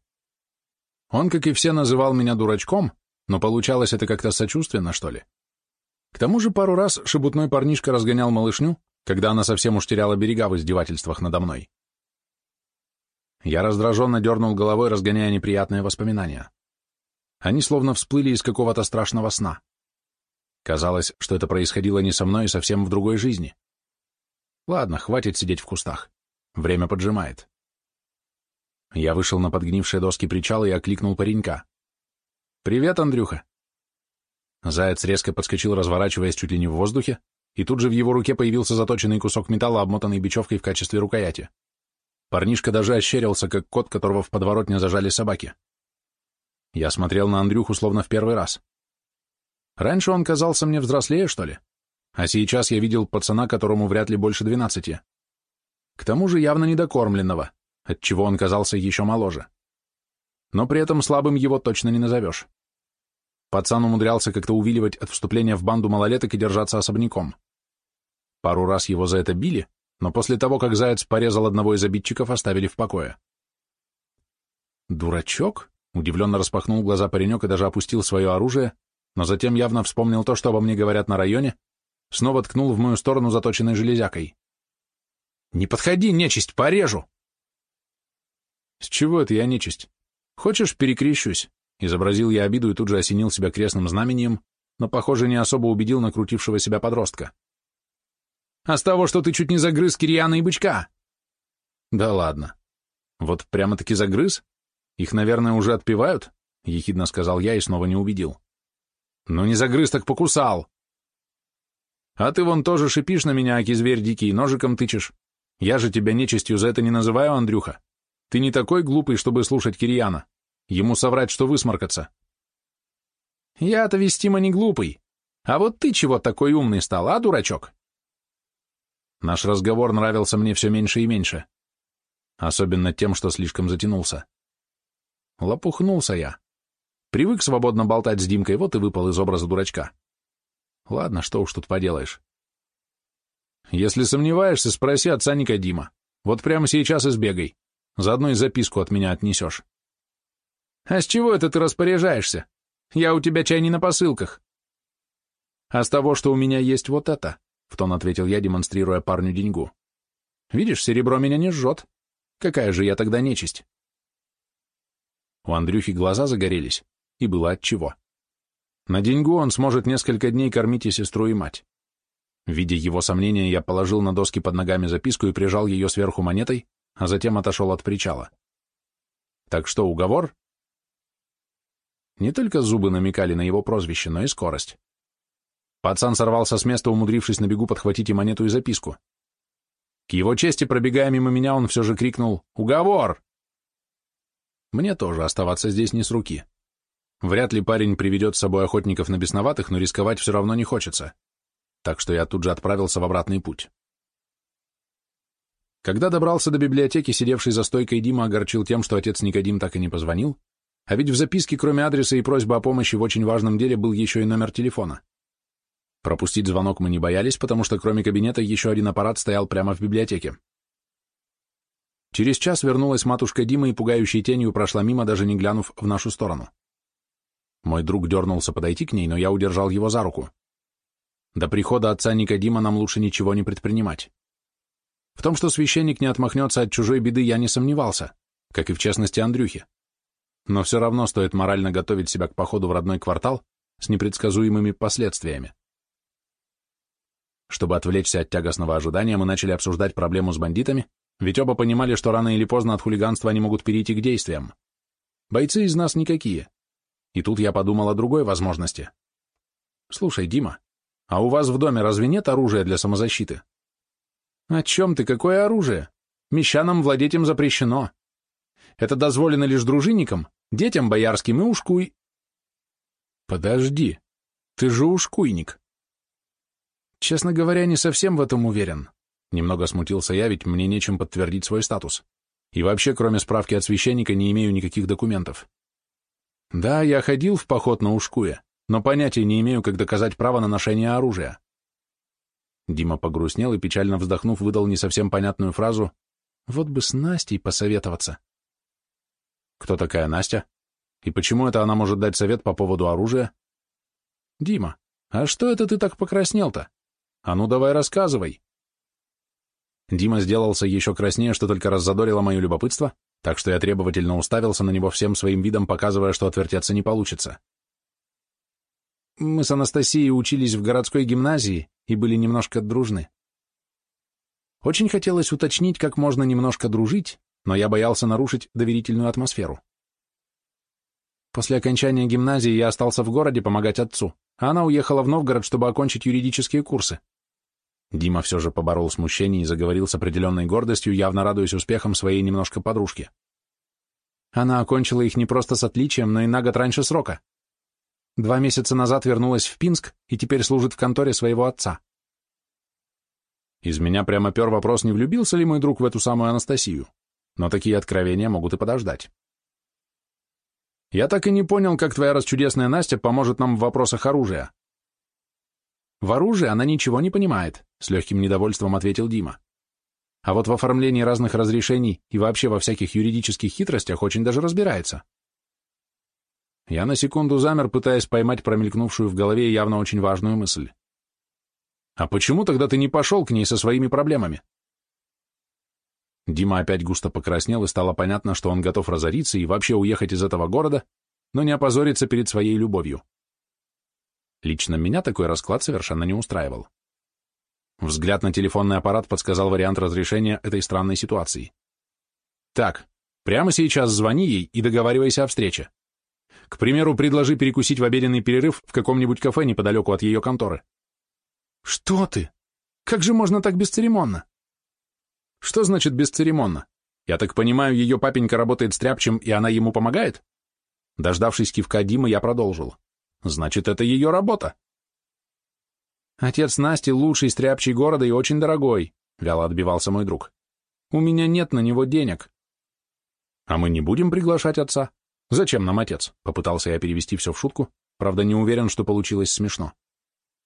[SPEAKER 1] Он, как и все, называл меня дурачком, но получалось это как-то сочувственно, что ли. К тому же пару раз шебутной парнишка разгонял малышню, когда она совсем уж теряла берега в издевательствах надо мной. Я раздраженно дернул головой, разгоняя неприятные воспоминания. Они словно всплыли из какого-то страшного сна. Казалось, что это происходило не со мной, а совсем в другой жизни. Ладно, хватит сидеть в кустах. Время поджимает. Я вышел на подгнившие доски причала и окликнул паренька. «Привет, Андрюха!» Заяц резко подскочил, разворачиваясь чуть ли не в воздухе, и тут же в его руке появился заточенный кусок металла, обмотанный бечевкой в качестве рукояти. Парнишка даже ощерился, как кот, которого в подворотне зажали собаки. Я смотрел на Андрюху словно в первый раз. Раньше он казался мне взрослее, что ли? А сейчас я видел пацана, которому вряд ли больше двенадцати. К тому же явно недокормленного, отчего он казался еще моложе. Но при этом слабым его точно не назовешь. Пацан умудрялся как-то увиливать от вступления в банду малолеток и держаться особняком. Пару раз его за это били, но после того, как заяц порезал одного из обидчиков, оставили в покое. «Дурачок?» — удивленно распахнул глаза паренек и даже опустил свое оружие, но затем явно вспомнил то, что обо мне говорят на районе, снова ткнул в мою сторону заточенной железякой. «Не подходи, нечисть, порежу!» «С чего это я нечисть? Хочешь, перекрещусь?» Изобразил я обиду и тут же осенил себя крестным знамением, но, похоже, не особо убедил накрутившего себя подростка. А с того, что ты чуть не загрыз Кирьяна и бычка. Да ладно. Вот прямо-таки загрыз? Их, наверное, уже отпевают? Ехидно сказал я и снова не убедил. Ну не загрыз, так покусал. А ты вон тоже шипишь на меня, аки зверь дикий, ножиком тычешь. Я же тебя нечистью за это не называю, Андрюха. Ты не такой глупый, чтобы слушать Кирьяна. Ему соврать, что высморкаться. Я-то вестимо не глупый. А вот ты чего такой умный стал, а, дурачок? Наш разговор нравился мне все меньше и меньше. Особенно тем, что слишком затянулся. Лопухнулся я. Привык свободно болтать с Димкой, вот и выпал из образа дурачка. Ладно, что уж тут поделаешь. Если сомневаешься, спроси отца Никодима. Вот прямо сейчас и сбегай. Заодно и записку от меня отнесешь. А с чего это ты распоряжаешься? Я у тебя чай не на посылках. А с того, что у меня есть вот это, — в тон ответил я, демонстрируя парню деньгу. Видишь, серебро меня не жжет. Какая же я тогда нечисть? У Андрюхи глаза загорелись, и было отчего. На деньгу он сможет несколько дней кормить и сестру, и мать. Видя его сомнения, я положил на доски под ногами записку и прижал ее сверху монетой, а затем отошел от причала. Так что, уговор? Не только зубы намекали на его прозвище, но и скорость. Пацан сорвался с места, умудрившись на бегу подхватить и монету, и записку. К его чести, пробегая мимо меня, он все же крикнул «Уговор!». Мне тоже оставаться здесь не с руки. Вряд ли парень приведет с собой охотников на бесноватых, но рисковать все равно не хочется. Так что я тут же отправился в обратный путь. Когда добрался до библиотеки, сидевший за стойкой Дима огорчил тем, что отец Никодим так и не позвонил, а ведь в записке, кроме адреса и просьбы о помощи в очень важном деле, был еще и номер телефона. Пропустить звонок мы не боялись, потому что кроме кабинета еще один аппарат стоял прямо в библиотеке. Через час вернулась матушка Дима и пугающей тенью прошла мимо, даже не глянув в нашу сторону. Мой друг дернулся подойти к ней, но я удержал его за руку. До прихода отца Никодима нам лучше ничего не предпринимать. В том, что священник не отмахнется от чужой беды, я не сомневался, как и в частности Андрюхи. Но все равно стоит морально готовить себя к походу в родной квартал с непредсказуемыми последствиями. Чтобы отвлечься от тягостного ожидания, мы начали обсуждать проблему с бандитами, ведь оба понимали, что рано или поздно от хулиганства они могут перейти к действиям. Бойцы из нас никакие. И тут я подумал о другой возможности. Слушай, Дима, а у вас в доме разве нет оружия для самозащиты? О чем ты? Какое оружие? Мещанам владеть им запрещено. Это дозволено лишь дружинникам, детям боярским и ушкуй... Подожди, ты же ушкуйник. Честно говоря, не совсем в этом уверен. Немного смутился я, ведь мне нечем подтвердить свой статус. И вообще, кроме справки от священника, не имею никаких документов. Да, я ходил в поход на Ушкуе, но понятия не имею, как доказать право на ношение оружия. Дима погрустнел и, печально вздохнув, выдал не совсем понятную фразу «Вот бы с Настей посоветоваться». Кто такая Настя? И почему это она может дать совет по поводу оружия? Дима, а что это ты так покраснел-то? А ну давай рассказывай. Дима сделался еще краснее, что только раззадорило мое любопытство, так что я требовательно уставился на него всем своим видом, показывая, что отвертеться не получится. Мы с Анастасией учились в городской гимназии и были немножко дружны. Очень хотелось уточнить, как можно немножко дружить, но я боялся нарушить доверительную атмосферу. После окончания гимназии я остался в городе помогать отцу, а она уехала в Новгород, чтобы окончить юридические курсы. Дима все же поборол смущение и заговорил с определенной гордостью, явно радуясь успехам своей немножко подружки. Она окончила их не просто с отличием, но и на год раньше срока. Два месяца назад вернулась в Пинск и теперь служит в конторе своего отца. Из меня прямо пер вопрос, не влюбился ли мой друг в эту самую Анастасию, но такие откровения могут и подождать. Я так и не понял, как твоя расчудесная Настя поможет нам в вопросах оружия. В оружии она ничего не понимает, с легким недовольством ответил Дима. А вот в оформлении разных разрешений и вообще во всяких юридических хитростях очень даже разбирается. Я на секунду замер, пытаясь поймать промелькнувшую в голове явно очень важную мысль. А почему тогда ты не пошел к ней со своими проблемами? Дима опять густо покраснел, и стало понятно, что он готов разориться и вообще уехать из этого города, но не опозориться перед своей любовью. Лично меня такой расклад совершенно не устраивал. Взгляд на телефонный аппарат подсказал вариант разрешения этой странной ситуации. Так, прямо сейчас звони ей и договаривайся о встрече. К примеру, предложи перекусить в обеденный перерыв в каком-нибудь кафе неподалеку от ее конторы. Что ты? Как же можно так бесцеремонно? Что значит бесцеремонно? Я так понимаю, ее папенька работает стряпчем, и она ему помогает? Дождавшись кивка Димы, я продолжил. Значит, это ее работа. Отец Насти лучший стряпчий города и очень дорогой, вяло отбивался мой друг. У меня нет на него денег. А мы не будем приглашать отца? Зачем нам отец? Попытался я перевести все в шутку, правда не уверен, что получилось смешно.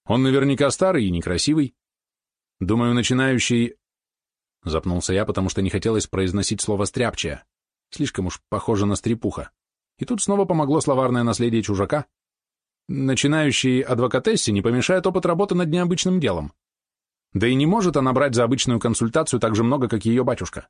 [SPEAKER 1] Он наверняка старый и некрасивый. Думаю, начинающий... Запнулся я, потому что не хотелось произносить слово «стряпчая». Слишком уж похоже на стрепуха. И тут снова помогло словарное наследие чужака, Начинающей адвокатессе не помешает опыт работы над необычным делом. Да и не может она брать за обычную консультацию так же много, как ее батюшка.